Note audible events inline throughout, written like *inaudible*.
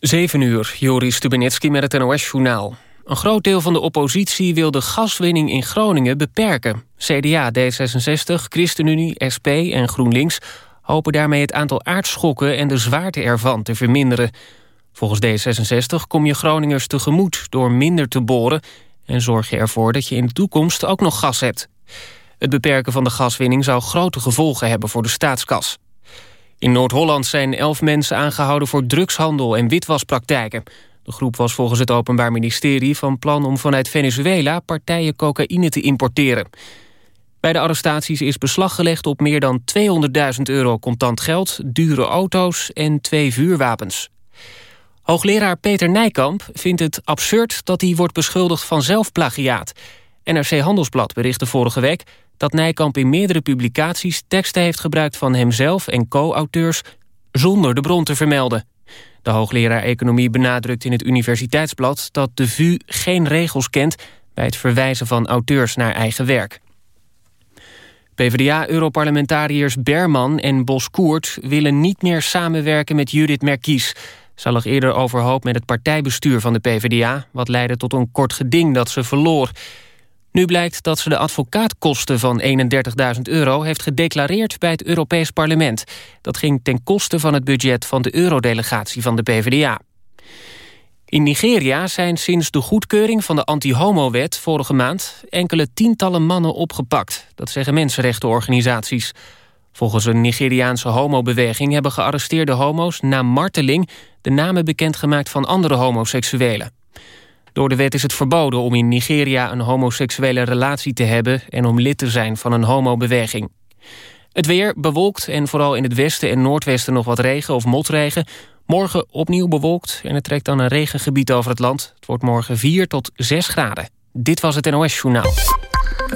7 uur, Joris Stubenitski met het NOS-journaal. Een groot deel van de oppositie wil de gaswinning in Groningen beperken. CDA, D66, ChristenUnie, SP en GroenLinks... hopen daarmee het aantal aardschokken en de zwaarte ervan te verminderen. Volgens D66 kom je Groningers tegemoet door minder te boren... en zorg je ervoor dat je in de toekomst ook nog gas hebt. Het beperken van de gaswinning zou grote gevolgen hebben voor de staatskas. In Noord-Holland zijn elf mensen aangehouden voor drugshandel en witwaspraktijken. De groep was volgens het Openbaar Ministerie van plan om vanuit Venezuela partijen cocaïne te importeren. Bij de arrestaties is beslag gelegd op meer dan 200.000 euro contant geld, dure auto's en twee vuurwapens. Hoogleraar Peter Nijkamp vindt het absurd dat hij wordt beschuldigd van zelfplagiaat. NRC Handelsblad berichtte vorige week dat Nijkamp in meerdere publicaties teksten heeft gebruikt van hemzelf en co-auteurs zonder de bron te vermelden. De hoogleraar economie benadrukt in het universiteitsblad dat de VU geen regels kent bij het verwijzen van auteurs naar eigen werk. PvdA-europarlementariërs Berman en Boskoert willen niet meer samenwerken met Judith Merkies. Ze lag eerder overhoop met het partijbestuur van de PvdA... wat leidde tot een kort geding dat ze verloor. Nu blijkt dat ze de advocaatkosten van 31.000 euro... heeft gedeclareerd bij het Europees Parlement. Dat ging ten koste van het budget van de eurodelegatie van de PvdA. In Nigeria zijn sinds de goedkeuring van de anti-homo-wet vorige maand... enkele tientallen mannen opgepakt. Dat zeggen mensenrechtenorganisaties. Volgens een Nigeriaanse homobeweging hebben gearresteerde homo's... na marteling de namen bekendgemaakt van andere homoseksuelen. Door de wet is het verboden om in Nigeria een homoseksuele relatie te hebben... en om lid te zijn van een homobeweging. Het weer bewolkt en vooral in het westen en noordwesten nog wat regen of motregen. Morgen opnieuw bewolkt en het trekt dan een regengebied over het land. Het wordt morgen 4 tot 6 graden. Dit was het NOS Journaal.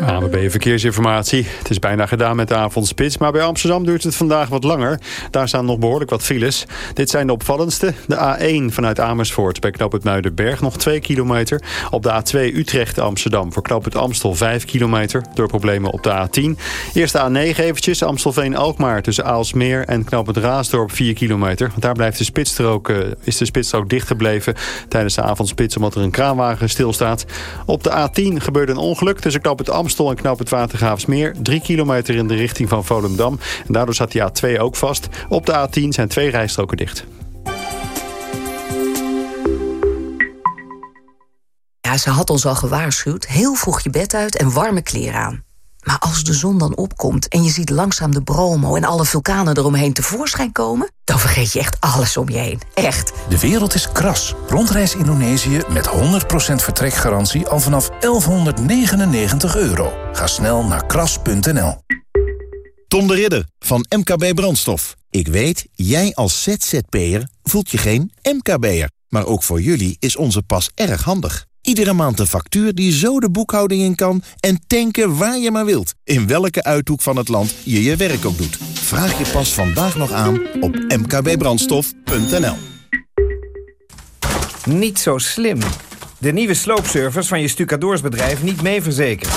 ANWB Verkeersinformatie. Het is bijna gedaan met de avondspits, maar bij Amsterdam duurt het vandaag wat langer. Daar staan nog behoorlijk wat files. Dit zijn de opvallendste. De A1 vanuit Amersfoort bij knoop het Muidenberg nog 2 kilometer. Op de A2 Utrecht-Amsterdam voor knoop het Amstel 5 kilometer. Door problemen op de A10. Eerst de A9 eventjes. Amstelveen-Alkmaar tussen Aalsmeer en knoop het Raasdorp 4 kilometer. Want daar blijft de spitsstrook, uh, is de spitsstrook dicht gebleven tijdens de avondspits omdat er een kraanwagen stilstaat. Op de A10 gebeurde een ongeluk tussen knoop het Amstel en Knoop het Watergraafsmeer. Drie kilometer in de richting van Volendam. En daardoor zat die A2 ook vast. Op de A10 zijn twee rijstroken dicht. Ja, ze had ons al gewaarschuwd. Heel vroeg je bed uit en warme kleren aan. Maar als de zon dan opkomt en je ziet langzaam de Bromo... en alle vulkanen eromheen tevoorschijn komen... dan vergeet je echt alles om je heen. Echt. De wereld is kras. Rondreis Indonesië met 100% vertrekgarantie al vanaf 1199 euro. Ga snel naar kras.nl. Tom de Ridder van MKB Brandstof. Ik weet, jij als ZZP'er voelt je geen MKB'er. Maar ook voor jullie is onze pas erg handig. Iedere maand een factuur die zo de boekhouding in kan... en tanken waar je maar wilt. In welke uithoek van het land je je werk ook doet. Vraag je pas vandaag nog aan op mkbbrandstof.nl. Niet zo slim. De nieuwe sloopservice van je stucadoorsbedrijf niet mee verzekerd.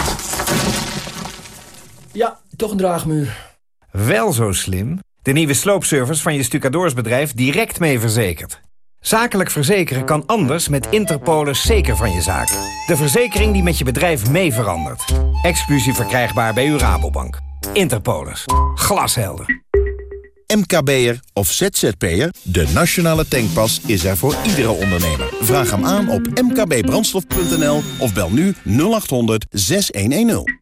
Ja, toch een draagmuur. Wel zo slim. De nieuwe sloopservice van je stucadoorsbedrijf direct mee verzekerd. Zakelijk verzekeren kan anders met Interpolis zeker van je zaak. De verzekering die met je bedrijf mee verandert. Exclusief verkrijgbaar bij uw Rabobank. Interpolis. Glashelder. MKB'er of ZZP'er, de nationale tankpas is er voor iedere ondernemer. Vraag hem aan op mkbbrandstof.nl of bel nu 0800 6110.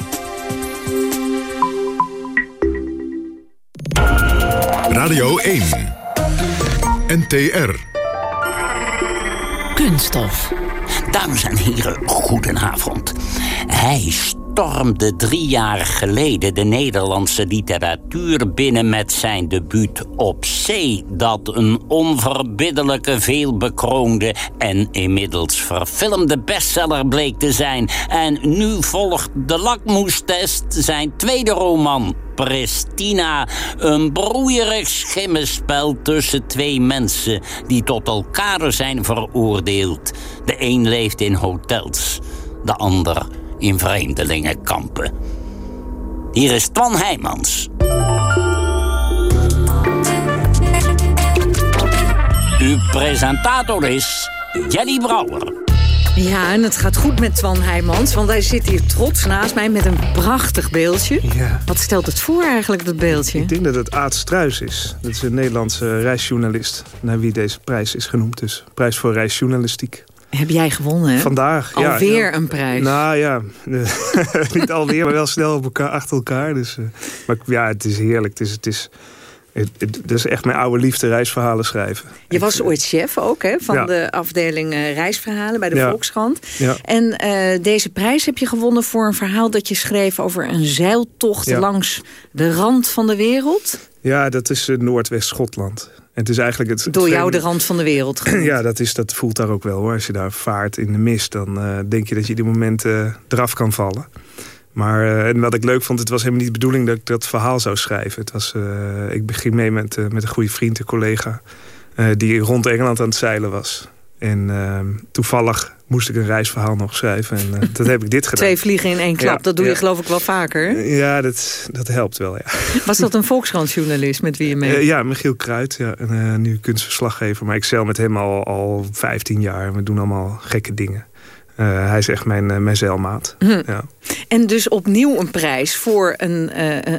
Radio 1. NTR. Kunststof. Dames en heren, goedenavond. Hij stormde drie jaar geleden de Nederlandse literatuur binnen met zijn debuut Op Zee, dat een onverbiddelijke, veelbekroonde en inmiddels verfilmde bestseller bleek te zijn. En nu volgt de lakmoestest zijn tweede roman, Pristina. Een broeierig schimmenspel tussen twee mensen die tot elkaar zijn veroordeeld. De een leeft in hotels, de ander in vreemdelingenkampen. Hier is Twan Heijmans. Uw presentator is Jelly Brouwer. Ja, en het gaat goed met Twan Heijmans, want hij zit hier trots naast mij met een prachtig beeldje. Ja. Wat stelt het voor eigenlijk, dat beeldje? Ik denk dat het Aad Struis is. Dat is een Nederlandse reisjournalist, naar wie deze prijs is genoemd. Dus prijs voor reisjournalistiek. Heb jij gewonnen, hè? Vandaag, ja. Alweer ja. een prijs. Nou ja, *laughs* niet alweer, maar wel snel op elkaar, achter elkaar. Dus, uh, maar ja, het is heerlijk. Het is, het is, het, het, het is echt mijn oude liefde, reisverhalen schrijven. Je was ooit chef ook, hè? Van Ja. de afdeling uh, reisverhalen bij de Ja. Volkskrant. Ja. En uh, deze prijs heb je gewonnen voor een verhaal dat je schreef... over een zeiltocht langs de rand van de wereld. Ja, dat is uh, Noordwest-Schotland. En het is eigenlijk het, Door jou de rand van de wereld. *clears throat* Ja, dat, is, dat voelt daar ook wel hoor. Als je daar vaart in de mist, dan eh, denk je dat je die momenten eraf kan vallen. Maar eh, en wat ik leuk vond, het was helemaal niet de bedoeling dat ik dat verhaal zou schrijven. Het was, eh, ik ging mee met, eh, met een goede vriend, een collega, eh, die rond Engeland aan het zeilen was. En eh, toevallig moest ik een reisverhaal nog schrijven. En eh, dat heb ik dit gedaan. Twee vliegen in één klap, Ja, dat doe je geloof ik wel vaker. Ja, dat, dat helpt wel, ja. Was dat een Volkskrantjournalist met wie je mee... Eh, ja, Michiel Kruid, ja, en, eh, nu kunstverslaggever. Maar ik zeil met hem al, al 15 jaar. We doen allemaal gekke dingen. Hij is echt mijn, mijn zeilmaat. Hm. Ja. En dus opnieuw een prijs voor een,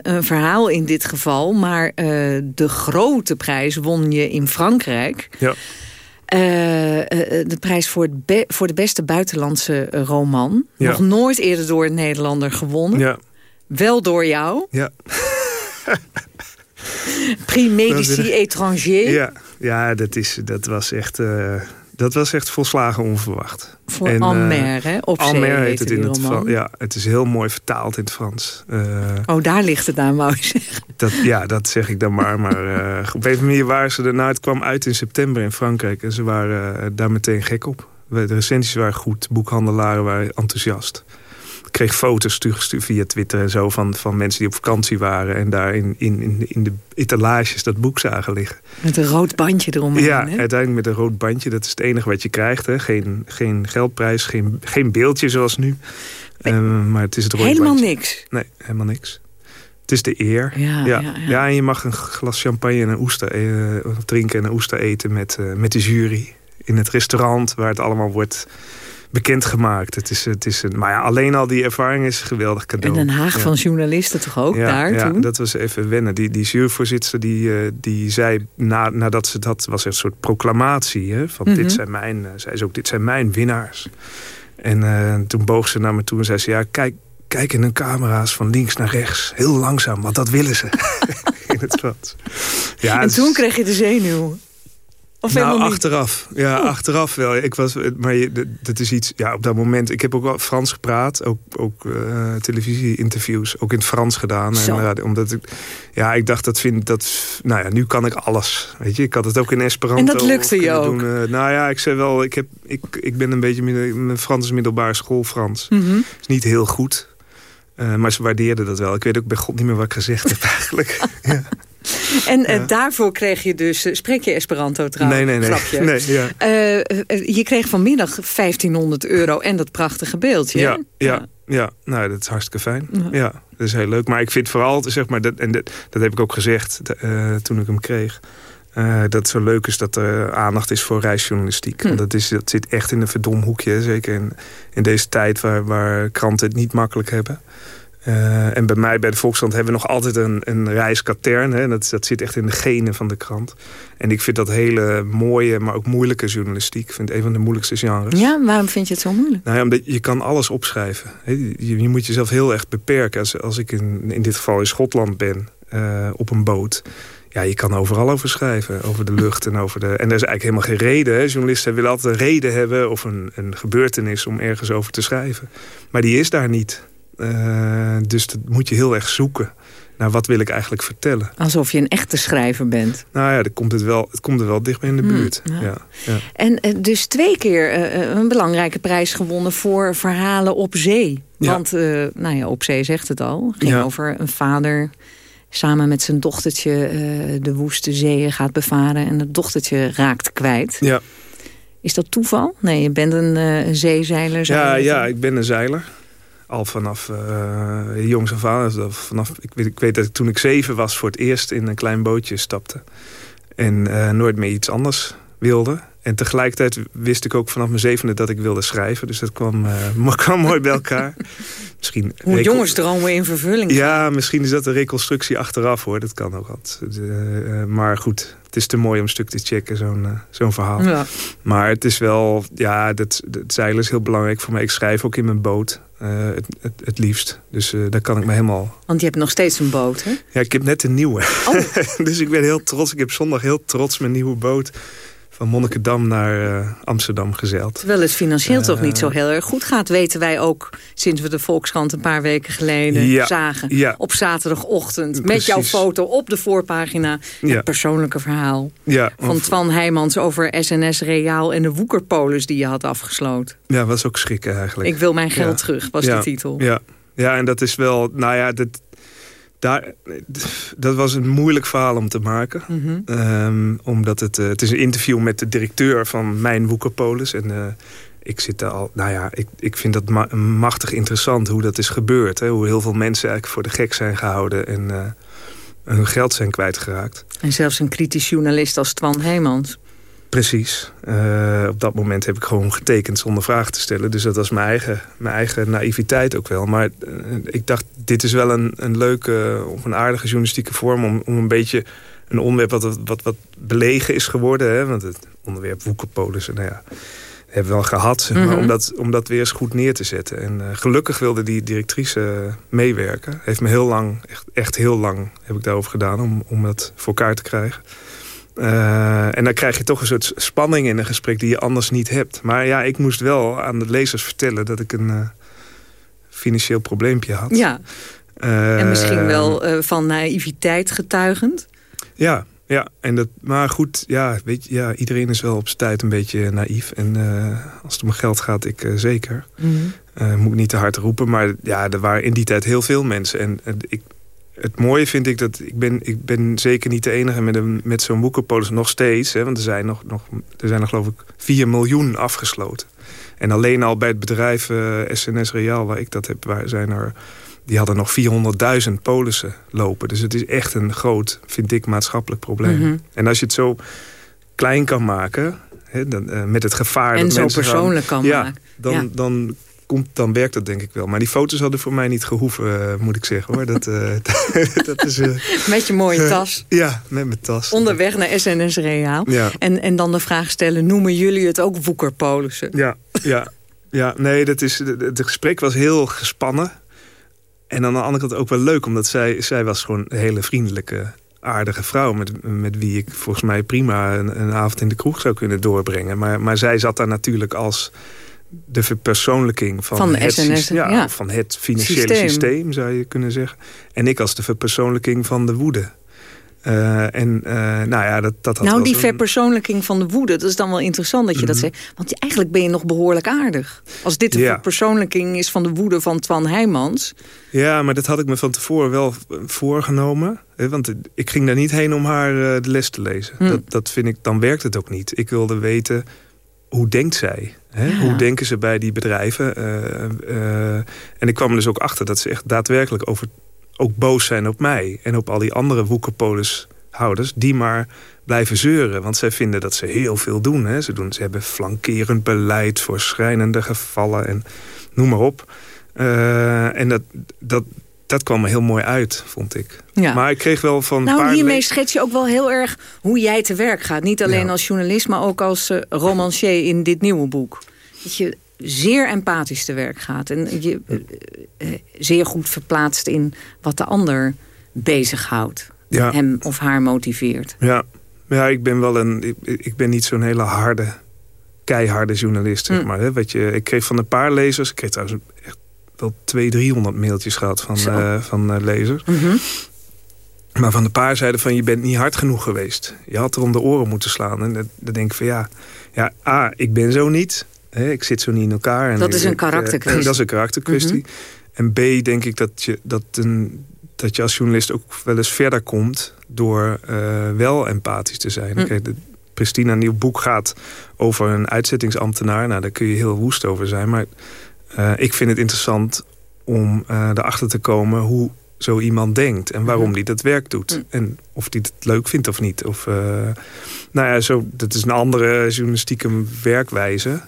een verhaal in dit geval. Maar de grote prijs won je in Frankrijk. Ja. Eh, eh, de prijs voor, het be- voor de beste buitenlandse eh, roman. Ja. Nog nooit eerder door een Nederlander gewonnen. Ja. Wel door jou. Ja. *laughs* Prix Medici étranger. Ja, ja dat, is, dat, was echt, eh, dat was echt volslagen onverwacht. Voor En, eh, hè? Op zee Anmer heet het in het. Frans. Ja, het is heel mooi vertaald in het Frans. Eh, Oh, daar ligt het aan, wou je zeggen. dat, ja, dat zeg ik dan maar. Maar eh, op een andere manier waren ze er... Nou, het kwam uit in september in Frankrijk. En ze waren eh, daar meteen gek op. De recensies waren goed. Boekhandelaren waren enthousiast. Kreeg foto's via Twitter en zo... van, van mensen die op vakantie waren... en daar in, in, in, de etalages dat boek zagen liggen. Met een rood bandje eromheen. Ja, uiteindelijk met een rood bandje. Dat is het enige wat je krijgt. Hè. Geen, geen geldprijs, geen, geen beeldje zoals nu. Ehm, maar het is het Helemaal bandje. niks. Nee, helemaal niks. Het is de eer. Ja, ja. ja, ja. en je mag een glas champagne en een oester eh, drinken en een oester eten met, eh, met de jury. In het restaurant waar het allemaal wordt bekendgemaakt. Het is, het is een, maar ja, alleen al die ervaring is een geweldig In cadeau. Den Haag Ja. van journalisten toch ook, Ja, daar ja, toen? dat was even wennen. Die, die juryvoorzitter die, eh, die zei, na, nadat ze dat was een soort proclamatie. Hè, van Mhm. dit zijn mijn, eh, zei ze ook, dit zijn mijn winnaars. En eh, toen boog ze naar me toe en zei ze, ja, kijk, kijk in hun camera's van links naar rechts. Heel langzaam, want dat willen ze. *laughs* *laughs* in het Frans. Ja, en toen kreeg je de zenuw. Of nou, achteraf. Ja, achteraf wel. Ik was, maar je, dat- is iets, ja, op dat moment. Ik heb ook wel Frans gepraat. Ook, ook eh, televisie-interviews. Ook in het Frans gedaan. Zo. En, radio, omdat ik, ja, ik dacht, dat vind dat, nou ja, nu kan ik alles. Weet je, ik had het ook in Esperanto. En dat lukte je ook? Doen. Eh, nou ja, ik zei wel, ik, heb, ik, ik ben een beetje, midden- mijn Frans is middelbare school Frans. Mhm. is niet heel goed. Eh, maar ze waardeerden dat wel. Ik weet ook bij God niet meer wat ik gezegd heb *laughs* eigenlijk. ja. En eh, daarvoor kreeg je dus... eh, spreek je Esperanto trouwens? Nee, nee, nee. Grapje. *laughs* Nee, ja. Eh, je kreeg vanmiddag 1500 euro en dat prachtige beeldje. Ja, ja, ja. Nou, dat is hartstikke fijn. Ja. Dat is heel leuk. Maar ik vind vooral, zeg maar, dat, en dat, dat heb ik ook gezegd toen ik hem kreeg. dat het zo leuk is dat er aandacht is voor reisjournalistiek. Hm. Want dat, is, dat zit echt in een verdom hoekje. hè. Zeker in, in deze tijd waar, waar kranten het niet makkelijk hebben. Eh, en bij mij, bij de Volkskrant, hebben we nog altijd een, een reiskatern. Hè. Dat, dat zit echt in de genen van de krant. En ik vind dat hele mooie, maar ook moeilijke journalistiek. Ik vind het een van de moeilijkste genres. Ja, waarom vind je het zo moeilijk? Nou ja, omdat je kan alles opschrijven. Je, je moet jezelf heel erg beperken. Als, als ik in, in dit geval in Schotland ben, eh, op een boot... ja, je kan overal over schrijven. Over de lucht en over de... En er is eigenlijk helemaal geen reden. Hè. Journalisten willen altijd een reden hebben... of een, een gebeurtenis om ergens over te schrijven. Maar die is daar niet. Uh, dus dat moet je heel erg zoeken. Nou, wat wil ik eigenlijk vertellen? Alsof je een echte schrijver bent. Nou ja, dan komt het, wel, het komt er wel dicht in de buurt. ja. Ja, ja. En uh, dus twee keer uh, een belangrijke prijs gewonnen voor verhalen op zee. Want, nou ja, op zee zegt het al. ging over een vader samen met zijn dochtertje de woeste zeeën gaat bevaren... en het dochtertje raakt kwijt. Ja. Is dat toeval? Nee, je bent een, een zeezeiler. Ja, ja, ik ben een zeiler al vanaf uh, jongs af aan. Dus vanaf, ik, weet, ik weet dat ik toen ik zeven was voor het eerst in een klein bootje stapte. En uh, nooit meer iets anders wilde. En tegelijkertijd wist ik ook vanaf mijn zevende dat ik wilde schrijven. Dus dat kwam, *laughs* uh, kwam mooi bij elkaar. *laughs* misschien Hoe jongensdromen in vervulling Ja, misschien is dat een reconstructie achteraf hoor. Dat kan ook altijd. Uh, maar goed, het is te mooi om een stuk te checken, zo'n uh, zo'n verhaal. Ja. Maar het is wel, ja, dat, het zeilen is heel belangrijk voor mij. Ik schrijf ook in mijn boot. Uh, het, het, het, liefst. Dus uh, daar kan ik me helemaal... Want je hebt nog steeds een boot, hè? Ja, ik heb net een nieuwe. Oh. *laughs* dus ik ben heel trots. Ik heb zondag heel trots mijn nieuwe boot van Monnikendam naar uh, Amsterdam gezeild. Terwijl het financieel uh, toch niet zo heel erg goed gaat... weten wij ook sinds we de Volkskrant een paar weken geleden ja, zagen. Ja. Op zaterdagochtend met jouw foto op de voorpagina. Ja. Het persoonlijke verhaal van Twan Heijmans over SNS Reaal... en de woekerpolis die je had afgesloten. Ja, was ook schrikken eigenlijk. Ik wil mijn geld terug, was de titel. Ja. ja, en dat is wel... Nou ja, dat, daar, dat was een moeilijk verhaal om te maken. Mm -hmm. um, omdat het, uh, het is een interview met de directeur van mijn Woekerpolis. En uh, ik zit daar al, nou ja, ik, ik vind dat ma machtig interessant hoe dat is gebeurd. Hè? Hoe heel veel mensen eigenlijk voor de gek zijn gehouden en uh, hun geld zijn kwijtgeraakt. En zelfs een kritisch journalist als Twan Heemans. Precies. Uh, op dat moment heb ik gewoon getekend zonder vragen te stellen. Dus dat was mijn eigen, mijn eigen naïviteit ook wel. Maar uh, ik dacht, dit is wel een, een leuke of een aardige journalistieke vorm... om, om een beetje een onderwerp wat, wat, wat belegen is geworden. Hè? Want het onderwerp woekerpolissen, nou ja, hebben we wel gehad. Zeg maar, mm -hmm. om, dat, om dat weer eens goed neer te zetten. En uh, gelukkig wilde die directrice meewerken. Heeft me heel lang, echt, echt heel lang heb ik daarover gedaan... om, om dat voor elkaar te krijgen. Uh, en dan krijg je toch een soort spanning in een gesprek die je anders niet hebt. Maar ja, ik moest wel aan de lezers vertellen dat ik een uh, financieel probleempje had. Ja, uh, en misschien wel van naïviteit getuigend. Ja, ja. En dat, maar goed, ja, weet je, ja, iedereen is wel op zijn tijd een beetje naïef. En als het om geld gaat, ik zeker. Mm -hmm. moet ik niet te hard roepen, maar ja, er waren in die tijd heel veel mensen. En ik het mooie vind ik dat ik ben, ik ben zeker niet de enige met, een, met zo'n boekenpolis nog steeds. Hè, want er zijn nog, nog, er zijn nog geloof ik 4 miljoen afgesloten. En alleen al bij het bedrijf uh, SNS Real, waar ik dat heb, waar zijn er, die hadden nog 400.000 polissen lopen. Dus het is echt een groot, vind ik, maatschappelijk probleem. Mm -hmm. En als je het zo klein kan maken, hè, dan, uh, met het gevaar... En dat zo persoonlijk gaan, kan ja, maken. Dan, ja. dan komt, dan werkt dat denk ik wel. Maar die foto's hadden voor mij niet gehoeven, uh, moet ik zeggen. hoor. Dat, uh, *laughs* dat is, uh, met je mooie tas. ja, met mijn tas. Onderweg naar SNS Reaal. Ja. En, en dan de vraag stellen, noemen jullie het ook woekerpolissen? Ja, ja, ja nee, dat is, het gesprek was heel gespannen. En aan de andere kant ook wel leuk, omdat zij, zij was gewoon een hele vriendelijke aardige vrouw... Met, met wie ik volgens mij prima een, een avond in de kroeg zou kunnen doorbrengen. Maar, maar zij zat daar natuurlijk als de verpersoonlijking van, van het, SNS, ja, ja. van het financiële systeem. systeem. zou je kunnen zeggen. En ik als de verpersoonlijking van de woede. Uh, en uh, nou ja, dat, dat had Nou, die verpersoonlijking van de woede, dat is dan wel interessant dat je mm -hmm. dat zegt. Want eigenlijk ben je nog behoorlijk aardig. Als dit de ja. verpersoonlijking is van de woede van Twan Heijmans. Ja, maar dat had ik me van tevoren wel voorgenomen. Hè, want ik ging daar niet heen om haar uh, de les te lezen. Hm. Dat, dat vind ik, dan werkt het ook niet. Ik wilde weten, hoe denkt zij? Hè? Ja. Hoe denken ze bij die bedrijven? Uh, uh, en ik kwam er dus ook achter dat ze echt daadwerkelijk over, ook boos zijn op mij. En op al die andere woekerpolishouders die maar blijven zeuren. Want zij vinden dat ze heel veel doen. Hè? Ze, doen ze hebben flankerend beleid voor schrijnende gevallen en noem maar op. Uh, en dat, dat, dat kwam er heel mooi uit, vond ik. Ja. Maar ik kreeg wel van... Nou, paar hiermee schets je ook wel heel erg hoe jij te werk gaat. Niet alleen ja. als journalist, maar ook als uh, romancier in dit nieuwe boek. Dat je zeer empathisch te werk gaat. En je uh, uh, zeer goed verplaatst in wat de ander bezighoudt. hem of haar motiveert. Ja, ja ik ben wel een. Ik, ik ben niet zo'n hele harde, keiharde journalist. Zeg maar, hè. Wat je, ik kreeg van een paar lezers. Ik kreeg trouwens wel 200, 300 mailtjes gehad van, uh, van uh, lezers. Mm -hmm. Maar van de paar zeiden van je bent niet hard genoeg geweest. Je had er om de oren moeten slaan. En dan denk ik van ja, ja A, ik ben zo niet. Hè, ik zit zo niet in elkaar. En dat is een karakterkwestie. Uh, *laughs* dat is een karakterkwestie. Mm -hmm. En B, denk ik dat je, dat, een, dat je als journalist ook wel eens verder komt... door uh, wel empathisch te zijn. Mm. Kijk, de, Pristina nieuw boek gaat over een uitzettingsambtenaar. Nou, daar kun je heel woest over zijn. Maar uh, ik vind het interessant om uh, erachter te komen... hoe zo iemand denkt en waarom die dat werk doet. Mm. En of die het leuk vindt of niet. Of, uh, nou ja, zo, dat is een andere journalistieke werkwijze.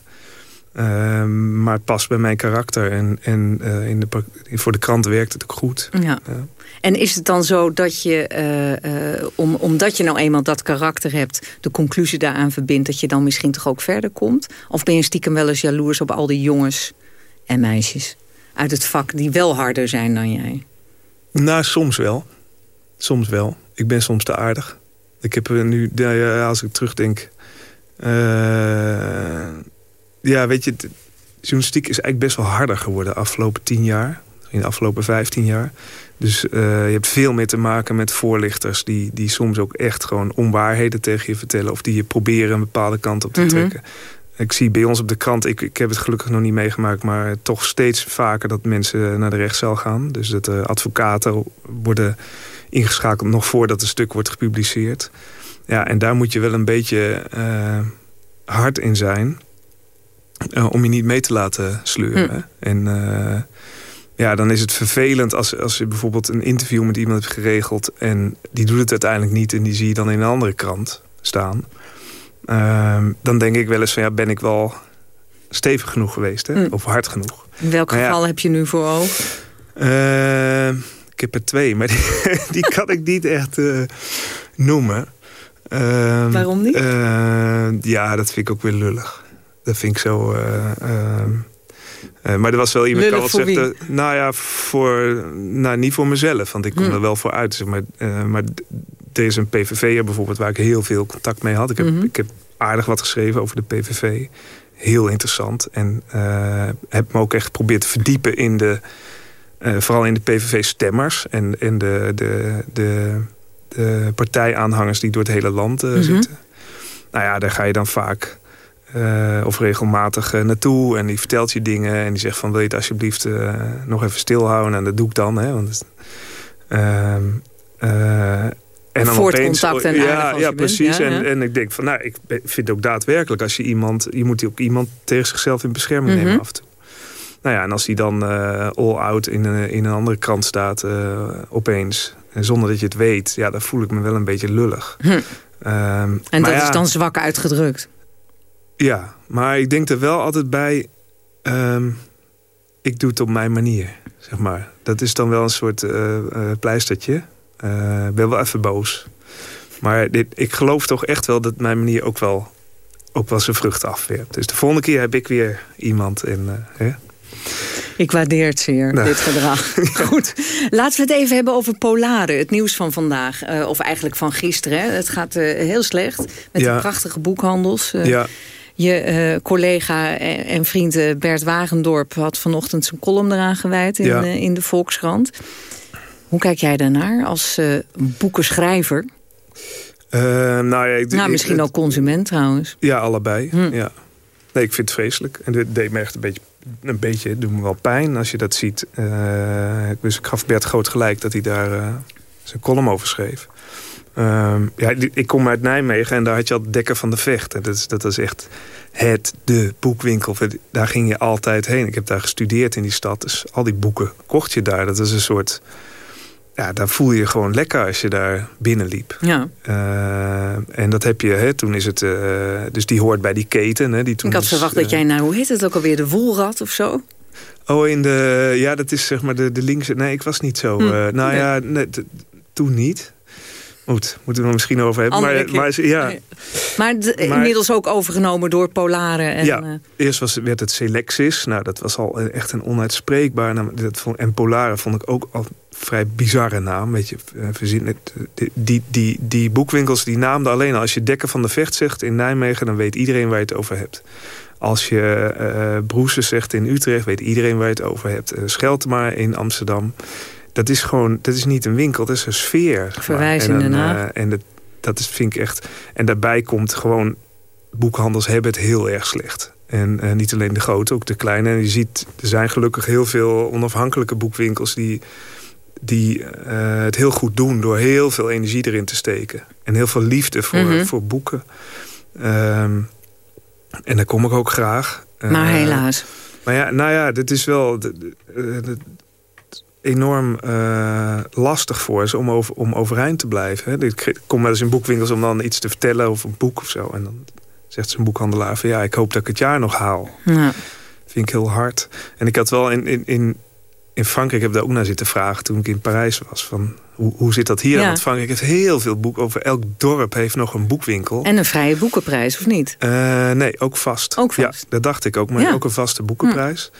Uh, maar het past bij mijn karakter. En, en uh, in de, voor de krant werkt het ook goed. Ja. ja. En is het dan zo dat je, om, omdat je nou eenmaal dat karakter hebt... de conclusie daaraan verbindt dat je dan misschien toch ook verder komt? Of ben je stiekem wel eens jaloers op al die jongens en meisjes... uit het vak die wel harder zijn dan jij? Nou, soms wel. Soms wel. Ik ben soms te aardig. Ik heb er nu, als ik terugdenk... Uh, ja, weet je, journalistiek is eigenlijk best wel harder geworden de afgelopen tien jaar. In de afgelopen vijftien jaar. Dus uh, je hebt veel meer te maken met voorlichters... Die, die soms ook echt gewoon onwaarheden tegen je vertellen... of die je proberen een bepaalde kant op te mm -hmm. trekken. Ik zie bij ons op de krant, ik, ik heb het gelukkig nog niet meegemaakt... maar toch steeds vaker dat mensen naar de rechtszaal gaan. Dus dat uh, advocaten worden ingeschakeld nog voordat het stuk wordt gepubliceerd. Ja, en daar moet je wel een beetje uh, hard in zijn... Uh, om je niet mee te laten sleuren. Hm. En ja, dan is het vervelend als, als je bijvoorbeeld een interview met iemand hebt geregeld... en die doet het uiteindelijk niet en die zie je dan in een andere krant staan... Uh, dan denk ik wel eens van ja, ben ik wel stevig genoeg geweest. Hè? Mm. Of hard genoeg. In welk geval ja, heb je nu voor ogen? Uh, ik heb er twee, maar die, *laughs* die kan ik niet echt uh, noemen. Uh, Waarom niet? ja, dat vind ik ook weer lullig. Dat vind ik zo... maar er was wel iemand die zegt... nou ja, voor, nou, niet voor mezelf. Want ik kom mm. er wel voor uit. Zeg maar, maar er is een PVV'er bijvoorbeeld waar ik heel veel contact mee had. Ik heb, mm -hmm. ik heb aardig wat geschreven over de PVV. Heel interessant. En uh, heb me ook echt geprobeerd te verdiepen in de... Uh, vooral in de PVV-stemmers en, en de, de, de, de partijaanhangers die door het hele land uh, mm -hmm. zitten. Nou ja, daar ga je dan vaak uh, of regelmatig naartoe. En die vertelt je dingen. En die zegt van wil je het alsjeblieft nog even stilhouden. En dat doe ik dan. Hè, want, ehm, en dan opeens, contact en ja, ja precies. Ja, en, ja. en ik denk van, nou, ik vind ook daadwerkelijk als je iemand, je moet ook iemand tegen zichzelf in bescherming mm -hmm. nemen af en toe. Nou ja, en als die dan uh, all out in een, in een andere krant staat uh, opeens, en zonder dat je het weet, ja, dan voel ik me wel een beetje lullig. Hm. Um, en dat ja, is dan zwak uitgedrukt? Ja, maar ik denk er wel altijd bij, um, ik doe het op mijn manier, zeg maar. Dat is dan wel een soort uh, pleistertje. Ik uh, ben wel even boos. Maar dit, ik geloof toch echt wel dat mijn manier ook wel, ook wel zijn vruchten afwerpt. Dus de volgende keer heb ik weer iemand. in. uh, hè? Ik waardeer het zeer, nou. dit gedrag. *laughs* Goed, laten we het even hebben over Polare. Het nieuws van vandaag, uh, of eigenlijk van gisteren. Hè. Het gaat heel slecht met ja. de prachtige boekhandels. ja. Je collega en vriend Bert Wagendorp had vanochtend zijn column eraan gewijd in, ja. in de Volkskrant. Hoe kijk jij daarnaar als uh, boekenschrijver? Uh, nou, ja, ik, nou, misschien ook consument trouwens. Ja, allebei. Hm. Ja. Nee, ik vind het vreselijk. En dit deed me echt een beetje, een beetje het doet me wel pijn als je dat ziet. Uh, dus ik gaf Bert groot gelijk dat hij daar zijn column over schreef. Uh, ja, ik kom uit Nijmegen en daar had je al Dekker van de Vecht. En dat, is, dat is echt het, de boekwinkel. Daar ging je altijd heen. Ik heb daar gestudeerd in die stad. Dus al die boeken kocht je daar. Dat is een soort ja, daar voel je je gewoon lekker als je daar binnenliep. Ja. Uh, en dat heb je, hè, toen is het, uh, dus die hoort bij die keten. Hè, die toen Ik had is, verwacht uh, dat jij, nou, hoe heet het ook alweer, de woelrad of zo? Oh, in de, ja, dat is zeg maar de, de linkse, nee, ik was niet zo, hm. nou nee. ja, nee, toen niet. Goed, moeten we er misschien over hebben. maar, maar, ja. maar, de, maar, inmiddels ook overgenomen door Polare. En, ja, uh... eerst was, werd het Selectis. Nou, dat was al echt een onuitspreekbaar. Nou, dat vond, en Polare vond ik ook al vrij bizarre naam. Weet je, uh, verzin het. Die, die, die, boekwinkels die naamden alleen als je Dekker van de Vecht zegt in Nijmegen... dan weet iedereen waar je het over hebt. Als je uh, Broeses zegt in Utrecht, weet iedereen waar je het over hebt. Uh, Scheltema in Amsterdam. Dat is gewoon, dat is niet een winkel, dat is een sfeer. Verwijzende naam. Uh, en dat, dat is, vind ik echt... En daarbij komt gewoon, boekhandels hebben het heel erg slecht. En uh, niet alleen de grote, ook de kleine. En je ziet, er zijn gelukkig heel veel onafhankelijke boekwinkels... die, die uh, het heel goed doen door heel veel energie erin te steken. En heel veel liefde voor, mm -hmm. voor boeken. Um, en daar kom ik ook graag. Maar uh, helaas. Maar ja, nou ja, dit is wel de, enorm uh, lastig voor ze om, over, om overeind te blijven. Hè. Ik kom wel eens in boekwinkels om dan iets te vertellen over een boek of zo. En dan zegt zijn boekhandelaar van ja, ik hoop dat ik het jaar nog haal. Ja. Vind ik heel hard. En ik had wel in, in, in, in Frankrijk, heb daar ook naar zitten vragen toen ik in Parijs was. Van, hoe, hoe zit dat hier? Ja. Want Frankrijk heeft heel veel boeken. Over elk dorp heeft nog een boekwinkel. En een vrije boekenprijs, of niet? Uh, nee, ook vast. Ook vast? Ja, dat dacht ik ook. Maar Ja. ook een vaste boekenprijs.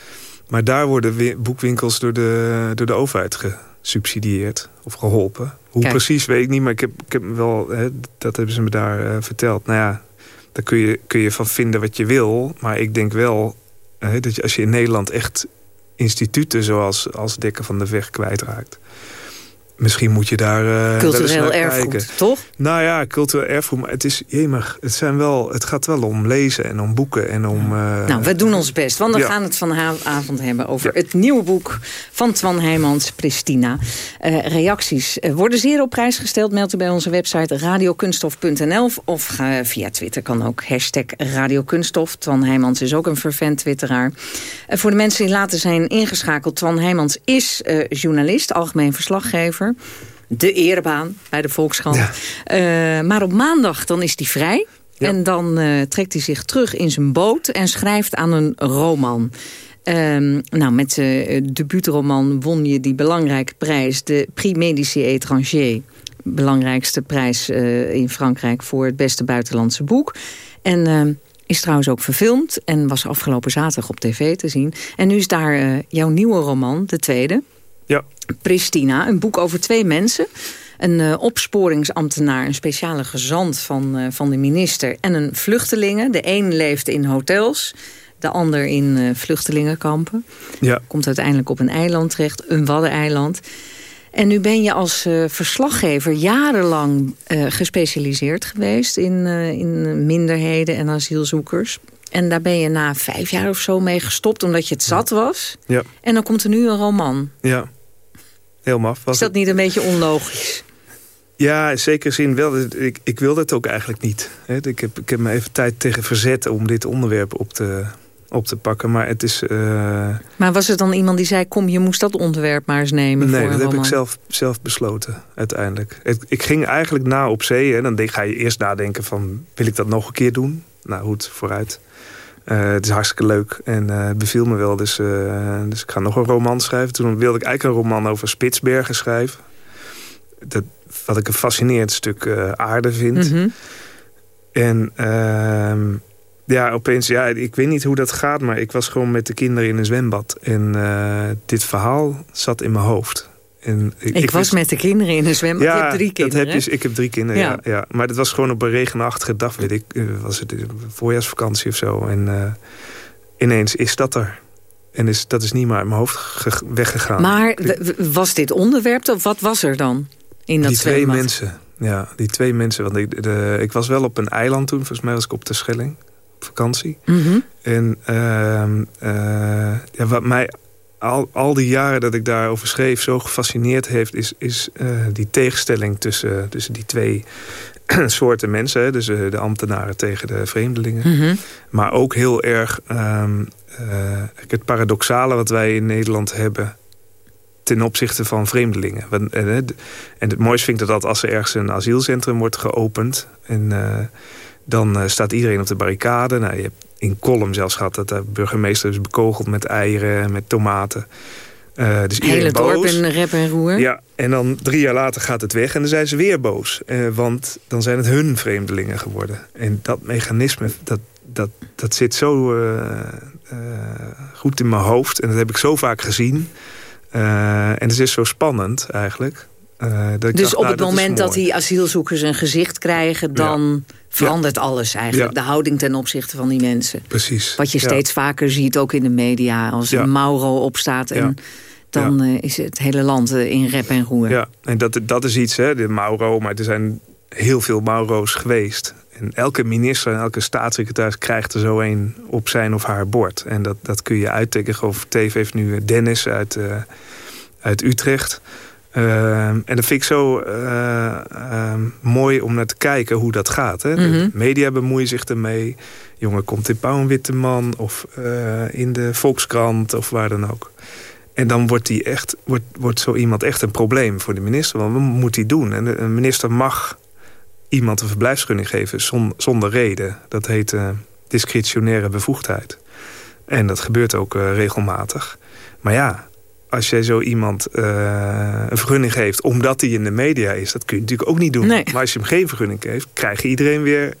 Maar daar worden boekwinkels door de, door de overheid gesubsidieerd. Of geholpen. Hoe Kijk. precies weet ik niet. Maar ik heb, ik heb wel, hè, dat hebben ze me daar eh, verteld. Nou ja, daar kun je, kun je van vinden wat je wil. Maar ik denk wel hè, dat je, als je in Nederland echt instituten zoals als Dekker van de Weg kwijtraakt. Misschien moet je daar eens Cultureel naar erfgoed, kijken. toch? Nou ja, cultureel erfgoed. Maar het, is, jemig, het, zijn wel, het gaat wel om lezen en om boeken. En om, eh, Nou, we doen ons best, want we Ja. gaan het vanavond hebben over het nieuwe boek van Twan Heijmans, Pristina. Eh, reacties worden zeer op prijs gesteld. Meld u bij onze website radiokunstof.nl of ga via Twitter kan ook. Hashtag Radiokunststof. Twan Heijmans is ook een vervent twitteraar. Voor de mensen die later zijn ingeschakeld, Twan Heijmans is journalist, algemeen verslaggever. De erebaan bij de Volkskrant. Eh, maar op maandag dan is hij vrij. En dan eh, trekt hij zich terug in zijn boot en schrijft aan een roman. Ehm, nou, met zijn debuutroman won je die belangrijke prijs... de Prix Medici Étranger. Belangrijkste prijs eh, in Frankrijk voor het beste buitenlandse boek. En ehm, is trouwens ook verfilmd en was afgelopen zaterdag op tv te zien. En nu is daar eh, jouw nieuwe roman, de tweede... Ja. Pristina, een boek over twee mensen. Een eh, opsporingsambtenaar, een speciale gezant van, eh, van de minister... en een vluchtelingen. De een leeft in hotels, de ander in eh, vluchtelingenkampen. Ja. Komt uiteindelijk op een eiland terecht, een waddeneiland. En nu ben je als verslaggever jarenlang gespecialiseerd geweest... In, in minderheden en asielzoekers. En daar ben je na vijf jaar of zo mee gestopt... omdat je het zat was. Ja, En dan komt er nu een roman. ja. Heel maf. Was Is dat niet een beetje onlogisch? Ja, in zekere zin wel. Ik, ik wil dat ook eigenlijk niet. Ik heb, ik heb me even tijd tegen verzet om dit onderwerp op te, op te pakken. Maar het is... eh, Maar was er dan iemand die zei... kom, je moest dat onderwerp maar eens nemen nee, voor dat heb roman? ik zelf, zelf besloten uiteindelijk. Het- ik ging eigenlijk na op zee. Hè, dan denk- ga je eerst nadenken van... wil ik dat nog een keer doen? Nou goed, vooruit. Eh, het is hartstikke leuk en eh, het beviel me wel. Dus, eh, dus ik ga nog een roman schrijven. Toen wilde ik eigenlijk een roman over Spitsbergen schrijven. Dat, wat ik een fascinerend stuk aarde vind. Mhm. En ehm, ja, opeens, ja, ik weet niet hoe dat gaat... maar ik was gewoon met de kinderen in een zwembad. En dit verhaal zat in mijn hoofd. En Ik, was wist- met de kinderen in een zwembad. je hebt drie kinderen, dat heb je, ik heb drie kinderen, ja. Ja. ja. Maar dat was gewoon op een regenachtige dag, weet ik. eh, Was het een voorjaarsvakantie of zo. En eh, ineens is dat er. En is, dat is niet meer uit mijn hoofd ge- weggegaan. Maar was dit onderwerp of wat was er dan in dat die twee zwembad? mensen. Ja, die twee mensen. Want ik, de, ik was wel op een eiland toen. Volgens mij was ik op de Schelling. Op vakantie. Mhm. En ehm, eh, ja, wat mij al, al die jaren dat ik daarover schreef... zo gefascineerd heeft... is, is eh, die tegenstelling tussen, tussen die twee *clears throat* soorten mensen. Hè. Dus eh, de ambtenaren tegen de vreemdelingen. Mhm. Maar ook heel erg ehm, eh, het paradoxale wat wij in Nederland hebben ten opzichte van vreemdelingen. En, eh, het mooiste vind ik dat als er ergens een asielcentrum wordt geopend... en eh, dan eh, staat iedereen op de barricade. Nou, je hebt in Kolm zelfs gehad dat de burgemeester is bekogeld met eieren en met tomaten. Eh, dus Hele dorp boos. in rep en roer. Ja, en dan drie jaar later gaat het weg en dan zijn ze weer boos. Eh, want dan zijn het hun vreemdelingen geworden. En dat mechanisme, dat, dat, dat zit zo eh, goed in mijn hoofd. En dat heb ik zo vaak gezien. en het is zo spannend eigenlijk. Dat dus op nou, het moment dat die asielzoekers een gezicht krijgen... dan verandert alles eigenlijk. De houding ten opzichte van die mensen. Precies. Wat je steeds vaker ziet, ook in de media. Als Mauro opstaat en dan is het hele land in rep en roer. Ja, en dat, dat is iets, hè, de Mauro. Maar er zijn heel veel Mauro's geweest. En elke minister en elke staatssecretaris krijgt er zo een op zijn of haar bord. En dat, dat kun je uittekenen. Over TV heeft nu Dennis uit, uit Utrecht. Uh, en dat vind ik zo uh, mooi om naar te kijken hoe dat gaat. Hè? De mhm. media bemoeien zich ermee. Jongen komt in Pauw en man of in de Volkskrant of waar dan ook. En dan wordt, die echt, wordt, wordt zo iemand echt een probleem voor de minister. Want wat moet hij doen? En een minister mag iemand een verblijfsgunning geven zonder reden. Dat heet uh, discretionaire bevoegdheid. En dat gebeurt ook regelmatig. Maar ja, als jij zo iemand uh, een vergunning geeft omdat hij in de media is... dat kun je natuurlijk ook niet doen. Nee. Maar als je hem geen vergunning geeft... krijg je iedereen weer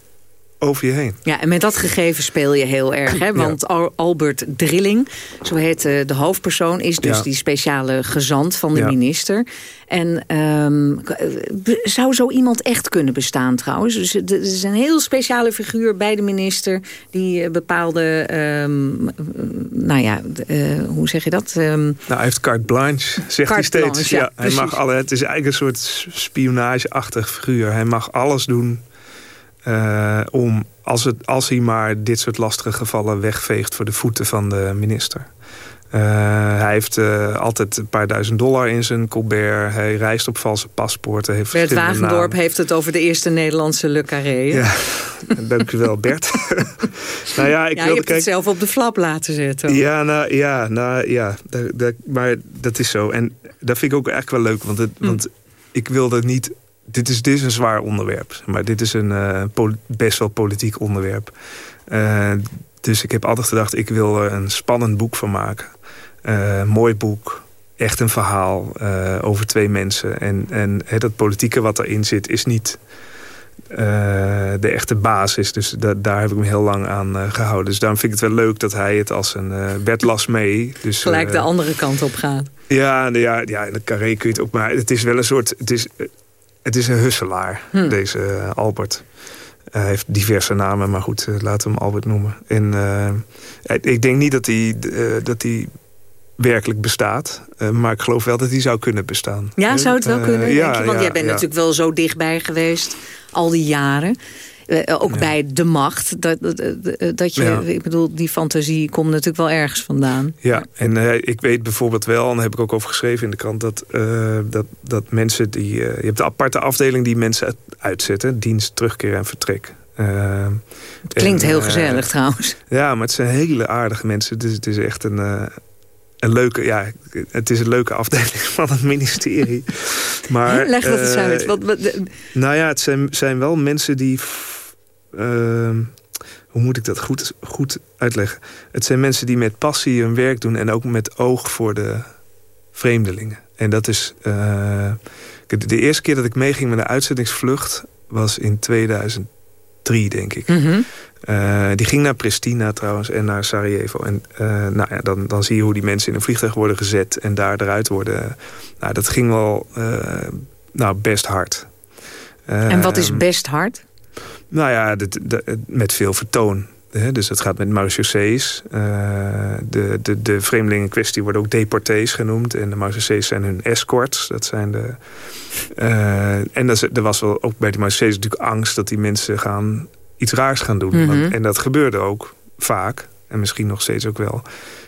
over je heen. Ja, en met dat gegeven speel je heel erg. Hè? Want Albert Drilling, zo heet eh, de hoofdpersoon... is dus die speciale gezant van de minister. En um, zou zo iemand echt kunnen bestaan trouwens? Dus het is een heel speciale figuur bij de minister... die eh, bepaalde, um, nou ja, uh, hoe zeg je dat? Um, nou, hij heeft carte blanche, zegt hij steeds. ja, hij mag alle, het is eigenlijk een soort spionageachtig figuur. Hij mag alles doen uh, om, als, het, als hij maar dit soort lastige gevallen wegveegt voor de voeten van de minister. Uh, hij heeft uh, altijd een paar duizend dollar in zijn Colbert. Hij reist op valse paspoorten. Heeft Bert Wagendorp heeft het over de eerste Nederlandse Le Carré. Ja, *laughs* dank u wel Bert. *laughs* nou ja, ik ja, je hebt het zelf op de flap laten zetten. Ja, nou, ja, nou, ja dat, dat, maar dat is zo. En dat vind ik ook echt wel leuk. Want, het, hm. want ik wilde niet dit is, dit is een zwaar onderwerp. Maar dit is een uh, best wel politiek onderwerp. Uh, dus ik heb altijd gedacht, ik wil er een spannend boek van maken. Uh, mooi boek, echt een verhaal over twee mensen. En, en dat politieke wat erin zit is niet de echte basis. Dus da daar heb ik me heel lang aan gehouden. Dus daarom vind ik het wel leuk dat hij het als een... Bert las mee. Dus, Gelijk de andere kant op gaat. Ja, ja, ja, in de carré kun je het ook... Maar het is wel een soort... Het is, het is een husselaar, hm. deze uh, Albert. Hij heeft diverse namen, maar goed, uh, laten we hem Albert noemen. En uh, ik denk niet dat hij, dat hij werkelijk bestaat. maar ik geloof wel dat hij zou kunnen bestaan. Ja, zou het wel kunnen? Ja, Want jij bent natuurlijk wel zo dichtbij geweest al die jaren. Uh, ook bij de macht. Dat, dat, dat je, ik bedoel, die fantasie komt natuurlijk wel ergens vandaan. Ja, en uh, ik weet bijvoorbeeld wel, en daar heb ik ook over geschreven in de krant... dat, uh, dat, dat mensen die... je hebt de aparte afdeling die mensen uitzetten. Dienst, terugkeer en vertrek. het klinkt en, heel gezellig trouwens. Ja, maar het zijn hele aardige mensen. Dus het is echt een, een leuke, ja, het is een leuke afdeling *laughs* van het ministerie. Maar, Leg dat eens uit. Wat, wat, nou ja, het zijn, zijn wel mensen die hoe moet ik dat goed, goed uitleggen? Het zijn mensen die met passie hun werk doen... en ook met oog voor de vreemdelingen. En dat is... Uh, de eerste keer dat ik meeging met een uitzettingsvlucht... was in 2003, denk ik. Mhm. Eh, die ging naar Pristina trouwens en naar Sarajevo. En uh, nou ja, dan, dan zie je hoe die mensen in een vliegtuig worden gezet... en daar eruit worden... Nou, dat ging wel nou, best hard. en wat is ehm, best hard? Nou ja, met veel vertoon. Dus het gaat met marechaussees. Uh, de, de, de vreemdelingen in kwestie worden ook deportees genoemd. En de marechaussees zijn hun escorts. Dat zijn de... Uh, en er was wel ook bij de marechaussees natuurlijk angst... dat die mensen gaan iets raars gaan doen. Mhm. En dat gebeurde ook vaak. En misschien nog steeds ook wel.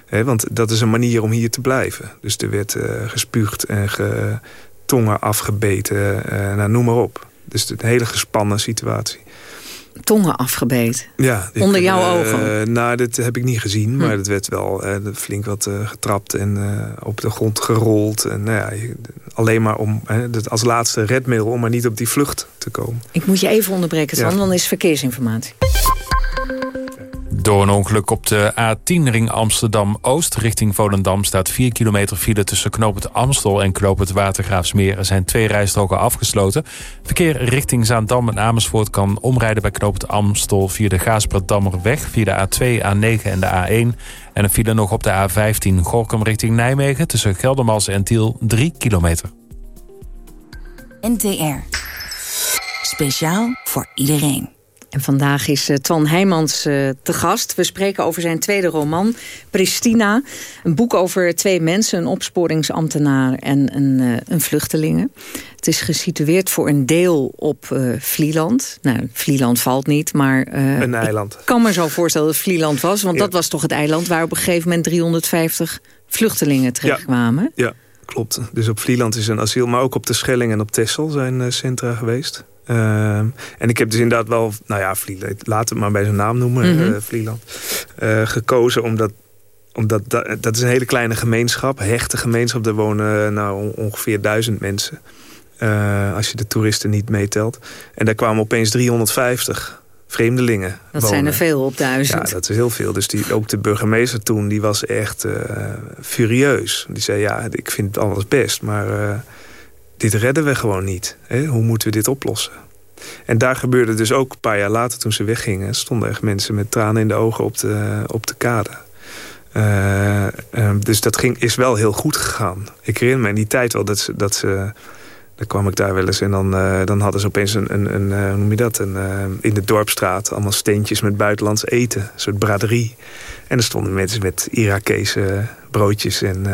want dat is een manier om hier te blijven. Dus er werd uh, gespuugd en ge, tongen afgebeten. nou, noem maar op. Dus een hele gespannen situatie tongen afgebeet. Ja, Onder jouw ogen? Uh, nou, dat heb ik niet gezien. Hm. Maar het werd wel uh, flink wat uh, getrapt en op de grond gerold. En, nou ja, alleen maar om als laatste redmiddel om maar niet op die vlucht te komen. Ik moet je even onderbreken, ja. dan is verkeersinformatie. Door een ongeluk op de A10 ring Amsterdam-Oost richting Volendam... staat 4 kilometer file tussen knooppunt Amstel en knooppunt Watergraafsmeer. Er zijn twee rijstroken afgesloten. Verkeer richting Zaandam en Amersfoort kan omrijden bij knooppunt Amstel... via de Gaasperdammerweg, via de A2, A9 en de A1. En een file nog op de A15 Gorkum richting Nijmegen... tussen Geldermalsen en Tiel 3 kilometer. NTR. Speciaal voor iedereen. En vandaag is uh, Twan Heijmans uh, te gast. We spreken over zijn tweede roman, Pristina. Een boek over twee mensen, een opsporingsambtenaar en een, uh, een vluchtelingen. Het is gesitueerd voor een deel op Vlieland. Nou, Vlieland valt niet, maar... een eiland. Ik kan me zo voorstellen dat Vlieland was. Want ja. dat was toch het eiland waar op een gegeven moment 350 vluchtelingen terechtkwamen. Ja. ja. Klopt. Dus op Vlieland is een asiel, maar ook op de Schelling en op Texel zijn centra geweest. Uh, en ik heb dus inderdaad wel, nou ja, Vlieland, laat het maar bij zijn naam noemen, mm -hmm. uh, Vlieland, uh, gekozen omdat, omdat dat, dat is een hele kleine gemeenschap, hechte gemeenschap. Daar wonen nou ongeveer duizend mensen, als je de toeristen niet meetelt. En daar kwamen opeens 350 vreemdelingen Dat wonen. zijn er veel op duizend. Ja, dat is heel veel. Dus die, ook de burgemeester toen, die was echt furieus. Die zei, ja, ik vind alles best, maar dit redden we gewoon niet. Hè? Hoe moeten we dit oplossen? En daar gebeurde dus ook een paar jaar later toen ze weggingen... stonden echt mensen met tranen in de ogen op de, op de kade. Uh, uh, dus dat ging, is wel heel goed gegaan. Ik herinner me in die tijd wel dat ze... Dat ze dan kwam ik daar wel eens en dan, uh, dan hadden ze opeens een, een, een hoe noem je dat, een, in de dorpstraat allemaal steentjes met buitenlands eten. Een soort braderie. En er stonden mensen met Irakese broodjes en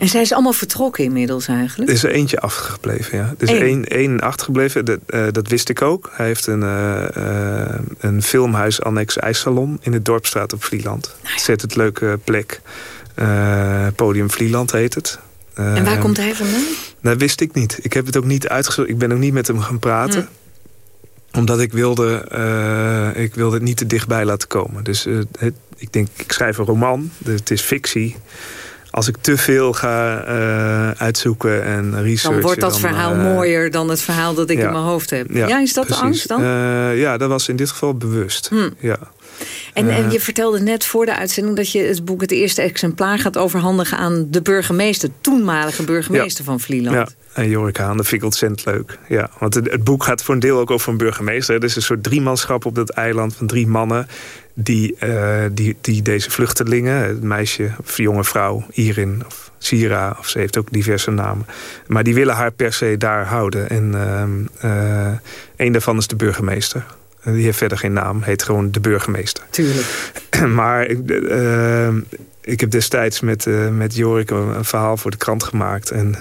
en zij is allemaal vertrokken inmiddels eigenlijk? Er is er eentje afgebleven, ja. Er is één, één achtergebleven, dat, uh, dat wist ik ook. Hij heeft een, uh, uh, een filmhuis annex ijssalon in de Dorpstraat op Vlieland. Ontzettend leuke plek. Podium Vlieland heet het. en waar komt hij vandaan? Dat wist ik niet. Ik heb het ook niet uitgezocht. Ik ben ook niet met hem gaan praten. Hm. Omdat ik wilde, ik wilde het niet te dichtbij laten komen. Dus het, ik denk, ik schrijf een roman. Het is fictie als ik te veel ga uh, uitzoeken en researchen... Dan wordt dat dan, verhaal uh, mooier dan het verhaal dat ik ja, in mijn hoofd heb. Ja, ja is dat precies. de angst dan? Uh, ja, dat was in dit geval bewust. Hm. Ja. En, en, je vertelde net voor de uitzending dat je het boek... het eerste exemplaar gaat overhandigen aan de burgemeester... toenmalige burgemeester van Vlieland. Ja. En Jorik Haan, dat vind ik ontzettend leuk. Ja, want het, het, boek gaat voor een deel ook over een burgemeester. Het is een soort driemanschap op dat eiland van drie mannen... die, uh, die, die deze vluchtelingen, het meisje of jonge vrouw, Irin of Sira... of ze heeft ook diverse namen. Maar die willen haar per se daar houden. En uh, een daarvan is de burgemeester. Die heeft verder geen naam, heet gewoon de burgemeester. Tuurlijk. *clears throat* Maar ik heb destijds met, met Jorik een, een verhaal voor de krant gemaakt... En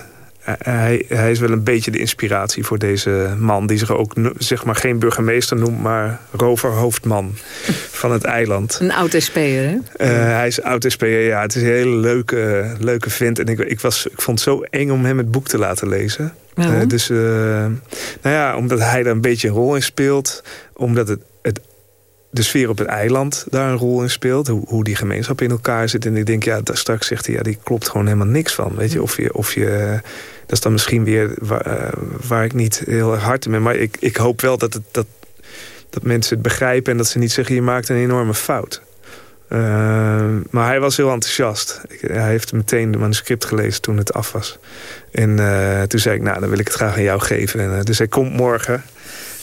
hij, hij, is wel een beetje de inspiratie voor deze man... die zich ook zeg maar, geen burgemeester noemt... maar roverhoofdman *laughs* van het eiland. Een oud-SP'er, hè? Uh, hij is oud-SP'er, ja. Het is een hele leuke, leuke vent. En ik, ik, was, ik vond het zo eng om hem het boek te laten lezen. Uh, dus, uh, nou ja, omdat hij daar een beetje een rol in speelt. Omdat het, het de sfeer op het eiland daar een rol in speelt. Hoe, hoe die gemeenschap in elkaar zit. En ik denk, ja, daar straks zegt hij, ja, die klopt gewoon helemaal niks van. Weet je, of je... Of je dat is dan misschien weer waar, uh, waar ik niet heel hard in ben. Maar ik, ik hoop wel dat, het, dat, dat mensen het begrijpen... en dat ze niet zeggen, je maakt een enorme fout. Uh, maar hij was heel enthousiast. Hij heeft meteen de manuscript gelezen toen het af was. En uh, toen zei ik, nou, dan wil ik het graag aan jou geven. En, dus hij komt morgen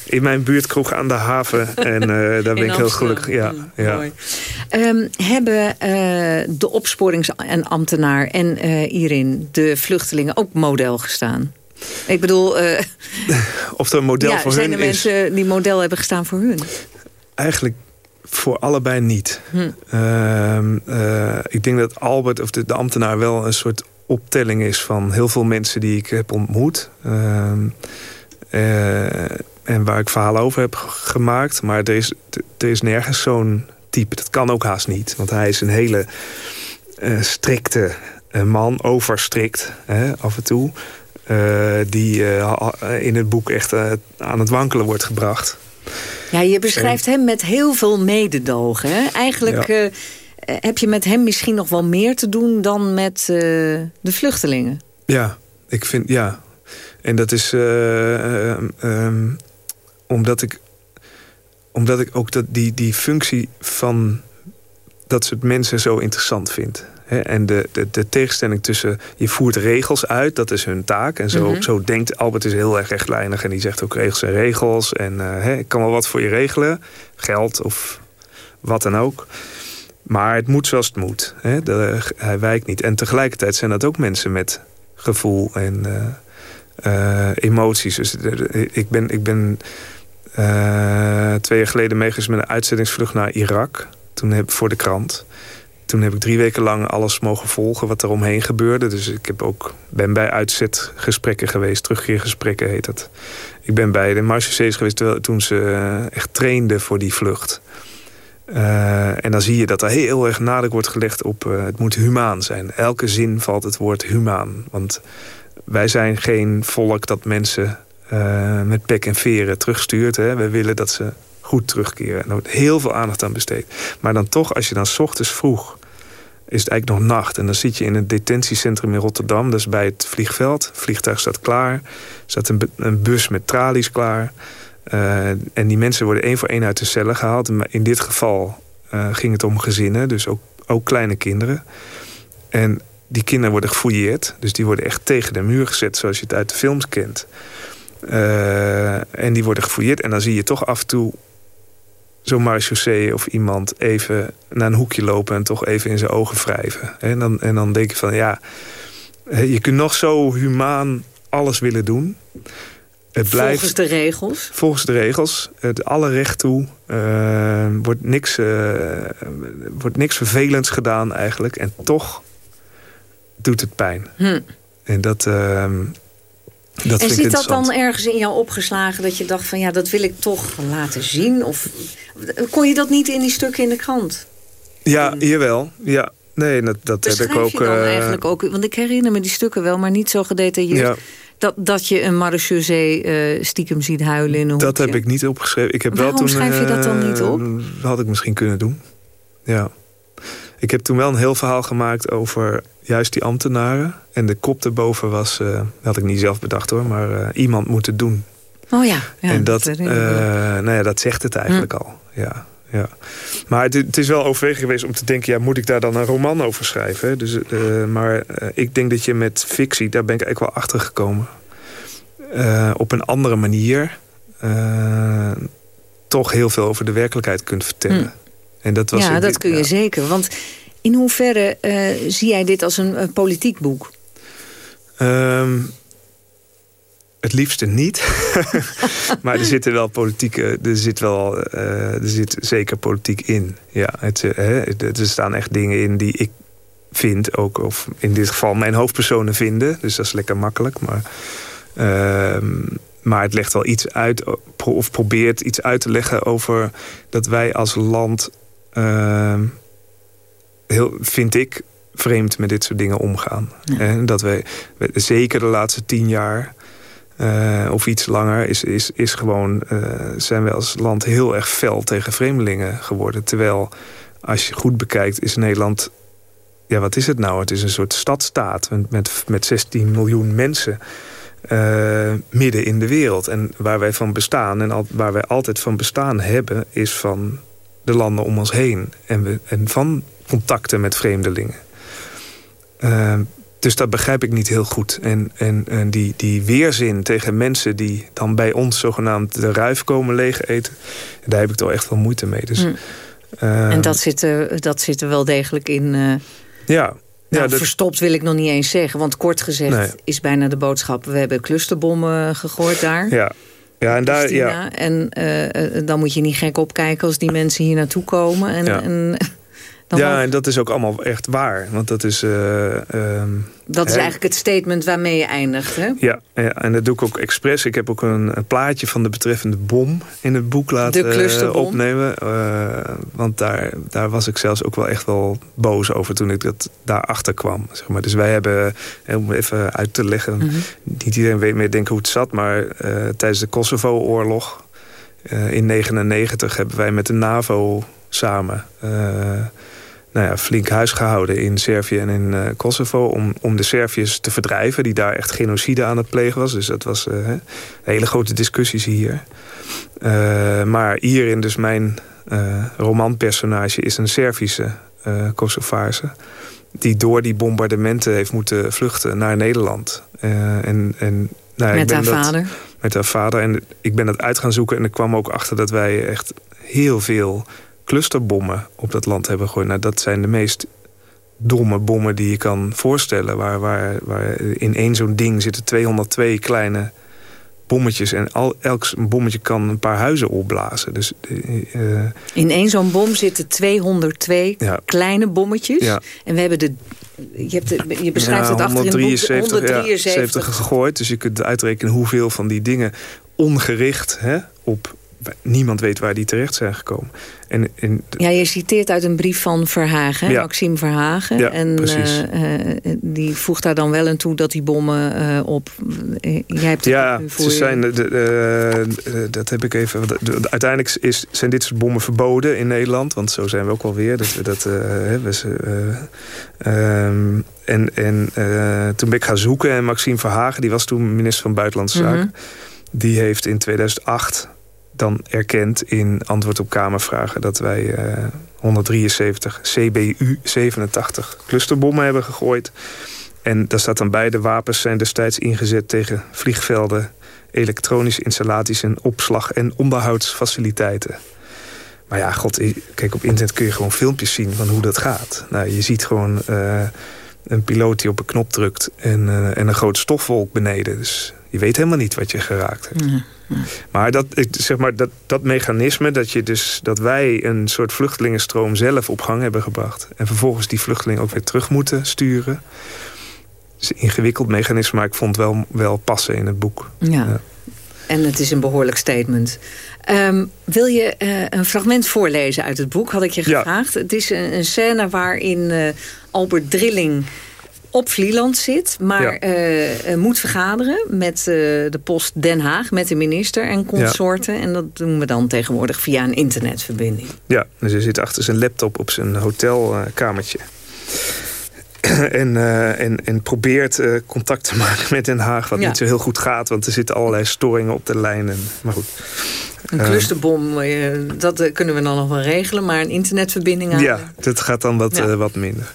in mijn buurtkroeg aan de haven. En uh, *laughs* daar ben ik heel gelukkig. Ja, mm, ja. Mooi. Um, hebben uh, de opsporings- en ambtenaar en uh, Irin, de vluchtelingen, ook model gestaan? Ik bedoel... *laughs* of er een model ja, voor zijn hun er is? mensen die model hebben gestaan voor hun? Eigenlijk voor allebei niet. Hm. ik denk dat Albert, of de, de ambtenaar, wel een soort optelling is... van heel veel mensen die ik heb ontmoet... en waar ik verhalen over heb gemaakt. Maar er is, er is nergens zo'n type. Dat kan ook haast niet. Want hij is een hele uh, strikte uh, man. Overstrikt hè, af en toe. Uh, die in het boek echt aan het wankelen wordt gebracht. Ja, je beschrijft en, hem met heel veel mededogen. Hè? Eigenlijk ja. heb je met hem misschien nog wel meer te doen... dan met de vluchtelingen. Ja, ik vind... Ja. En dat is... Um, omdat ik omdat ik ook dat die, die functie van dat soort mensen zo interessant vind. en de, de, de, tegenstelling tussen je voert regels uit, dat is hun taak. En zo, mhm. zo denkt Albert is heel erg rechtlijnig en die zegt ook regels en regels. En uh, ik kan wel wat voor je regelen, geld of wat dan ook. Maar het moet zoals het moet. hij wijkt niet. En tegelijkertijd zijn dat ook mensen met gevoel en uh, emoties. Dus ik ben, ik ben twee jaar geleden meegeweest met een uitzettingsvlucht naar Irak. Toen heb voor de krant. Toen heb ik drie weken lang alles mogen volgen wat er omheen gebeurde. Dus ik heb ook, ben bij uitzetgesprekken geweest. Terugkeergesprekken heet dat. Ik ben bij de marechaussées geweest toen ze echt trainden voor die vlucht. Uh, en dan zie je dat er heel erg nadruk wordt gelegd op het moet humaan zijn. Elke zin valt het woord humaan. Want wij zijn geen volk dat mensen uh, met pek en veren terugstuurt. Hè. We willen dat ze goed terugkeren. En er wordt heel veel aandacht aan besteed. Maar dan toch, als je dan s ochtends vroeg... is het eigenlijk nog nacht. En dan zit je in het detentiecentrum in Rotterdam. Dat is bij het vliegveld. Het vliegtuig staat klaar. Staat een, een bus met tralies klaar. Uh, en die mensen worden één voor één uit de cellen gehaald. Maar in dit geval uh, ging het om gezinnen. Dus ook, ook kleine kinderen. En die kinderen worden gefouilleerd. Dus die worden echt tegen de muur gezet zoals je het uit de films kent. Uh, en die worden gefouilleerd. En dan zie je toch af en toe zo'n marechaussee of iemand even naar een hoekje lopen... en toch even in zijn ogen wrijven. En dan, en dan denk je van, ja, je kunt nog zo humaan alles willen doen... Het blijft, volgens de regels? Volgens de regels. Het alle recht toe. Uh, wordt, niks, uh, wordt niks vervelends gedaan eigenlijk. En toch doet het pijn. Hm. En dat... Uh, dat en zit dat dan ergens in jou opgeslagen dat je dacht van ja, dat wil ik toch laten zien? Of kon je dat niet in die stukken in de krant? Ja, hier wel. Ja, nee, dat, dat heb ik ook. Je dan uh, eigenlijk ook. Want ik herinner me die stukken wel, maar niet zo gedetailleerd. Ja. Dat, dat je een marechaussee uh, stiekem ziet huilen in een Dat heb ik niet opgeschreven. Ik heb Waarom wel toen, schrijf je dat dan niet op? Dat had ik misschien kunnen doen. Ja. Ik heb toen wel een heel verhaal gemaakt over juist die ambtenaren. En de kop erboven was, uh, dat had ik niet zelf bedacht hoor, maar uh, iemand moet het doen. Oh ja. ja en dat, dat, uh, nou ja, dat zegt het eigenlijk hm. al. Ja, ja. Maar het, het, is wel overweging geweest om te denken... ja, moet ik daar dan een roman over schrijven? Dus, maar ik denk dat je met fictie, daar ben ik eigenlijk wel achter gekomen... op een andere manier... toch heel veel over de werkelijkheid kunt vertellen. Hm. En dat was ja, dat kun je zeker. Want in hoeverre uh, zie jij dit als een, politiek boek? Um, het liefste niet. *laughs* maar er zitten wel politieke, er zit wel, uh, er zit zeker politiek in. Ja, het, er staan echt dingen in die ik vind ook, of in dit geval mijn hoofdpersonen vinden. Dus dat is lekker makkelijk. Maar, uh, maar het legt wel iets uit, of probeert iets uit te leggen over dat wij als land uh, heel, vind ik, vreemd met dit soort dingen omgaan. En dat wij, zeker de laatste tien jaar... Uh, of iets langer, is, is, is gewoon, uh, zijn we als land heel erg fel tegen vreemdelingen geworden. Terwijl, als je goed bekijkt, is Nederland... Ja, wat is het nou? Het is een soort stadstaat met, met 16 miljoen mensen... Uh, midden in de wereld. En waar wij van bestaan en al, waar wij altijd van bestaan hebben... is van de landen om ons heen. En, we, en van contacten met vreemdelingen. Uh, dus dat begrijp ik niet heel goed. En, en, en, die, die weerzin tegen mensen die dan bij ons zogenaamd de ruif komen leeg eten... daar heb ik toch echt wel moeite mee. Dus, mm. uh, en dat zit, er, dat zit er wel degelijk in... Uh, ja, ja, nou, verstopt wil ik nog niet eens zeggen. Want kort gezegd is bijna de boodschap... we hebben clusterbommen gegooid daar. Ja, ja, en, daar, ja. en uh, dan moet je niet gek opkijken als die mensen hier naartoe komen. En, ja. en ja, en dat is ook allemaal echt waar. Want dat is... Uh, dat is eigenlijk het statement waarmee je eindigt, hè? Ja, ja, en dat doe ik ook expres. Ik heb ook een, een plaatje van de betreffende bom in het boek laten opnemen. Uh, want daar, daar was ik zelfs ook wel echt wel boos over toen ik dat daarachter kwam. Zeg maar. Dus wij hebben, om even uit te leggen... Mhm. niet iedereen weet meer denken hoe het zat... maar tijdens de Kosovo-oorlog in 1999 hebben wij met de NAVO samen nou ja, flink huis gehouden in Servië en in uh, Kosovo... Om, om de Serviërs te verdrijven, die daar echt genocide aan het plegen was. Dus dat was uh, hele grote discussies hier. Uh, maar hierin dus mijn romanpersonage is een Servische Kosovaarse... die door die bombardementen heeft moeten vluchten naar Nederland. en, en, nou, met haar vader? Met haar vader. En ik ben dat uit gaan zoeken en ik kwam ook achter dat wij echt heel veel clusterbommen op dat land hebben gegooid. Nou, dat zijn de meest domme bommen die je kan voorstellen. Waar, waar, waar in één zo'n ding zitten 202 kleine bommetjes. En al, elk bommetje kan een paar huizen opblazen. Dus, uh, in één zo'n bom zitten 202 kleine bommetjes. Ja. En we hebben de... Je, hebt de, je beschrijft het achter in het boek 173 gegooid. Dus je kunt uitrekenen hoeveel van die dingen ongericht hè, op niemand weet waar die terecht zijn gekomen. En, en, ja, je citeert uit een brief van Verhagen, ja. Maxime Verhagen. Ja, en uh, die voegt daar dan wel aan toe dat die bommen uh, op... jij hebt ja, ze zijn, de, dat heb ik even... uiteindelijk is, zijn dit soort bommen verboden in Nederland. Want zo zijn we ook alweer. Dat we dat, we, um, en en toen ben ik gaan zoeken. En Maxime Verhagen, die was toen minister van Buitenlandse Zaken... Mm die heeft in 2008 dan erkend in antwoord op Kamervragen... dat wij 173 CBU 87 clusterbommen hebben gegooid. En daar staat dan bij... de wapens zijn destijds ingezet tegen vliegvelden... elektronische installaties en opslag- en onderhoudsfaciliteiten. Maar ja, god, kijk, op internet kun je gewoon filmpjes zien van hoe dat gaat. Nou, je ziet gewoon uh, een piloot die op een knop drukt en, uh, en een grote stofwolk beneden. Dus je weet helemaal niet wat je geraakt hebt. Maar, dat, zeg maar dat, dat mechanisme, dat, je dus, dat wij een soort vluchtelingenstroom zelf op gang hebben gebracht... en vervolgens die vluchtelingen ook weer terug moeten sturen... is een ingewikkeld mechanisme, maar ik vond het wel, wel passen in het boek. Ja. En het is een behoorlijk statement. Um, wil je uh, een fragment voorlezen uit het boek, had ik je gevraagd. Het is een, een scène waarin uh, Albert Drilling op Vlieland zit, maar ja. moet vergaderen met de post Den Haag, met de minister en consorten. En dat doen we dan tegenwoordig via een internetverbinding. Ja, dus hij zit achter zijn laptop op zijn hotelkamertje. *clears throat* en, uh, en, en probeert uh, contact te maken met Den Haag. Wat ja. niet zo heel goed gaat, want er zitten allerlei storingen op de lijn. En, maar goed. Een clusterbom, dat kunnen we dan nog wel regelen. Maar een internetverbinding aan... Ja, dat gaat dan wat, ja. wat minder.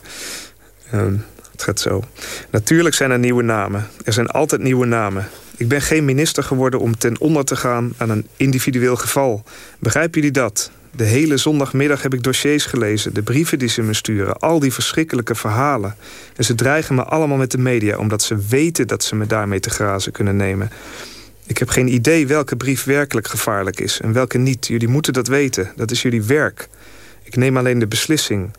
Het gaat zo. Natuurlijk zijn er nieuwe namen. Er zijn altijd nieuwe namen. Ik ben geen minister geworden om ten onder te gaan aan een individueel geval. Begrijpen jullie dat? De hele zondagmiddag heb ik dossiers gelezen, de brieven die ze me sturen, al die verschrikkelijke verhalen. En ze dreigen me allemaal met de media, omdat ze weten dat ze me daarmee te grazen kunnen nemen. Ik heb geen idee welke brief werkelijk gevaarlijk is en welke niet. Jullie moeten dat weten, dat is jullie werk. Ik neem alleen de beslissing.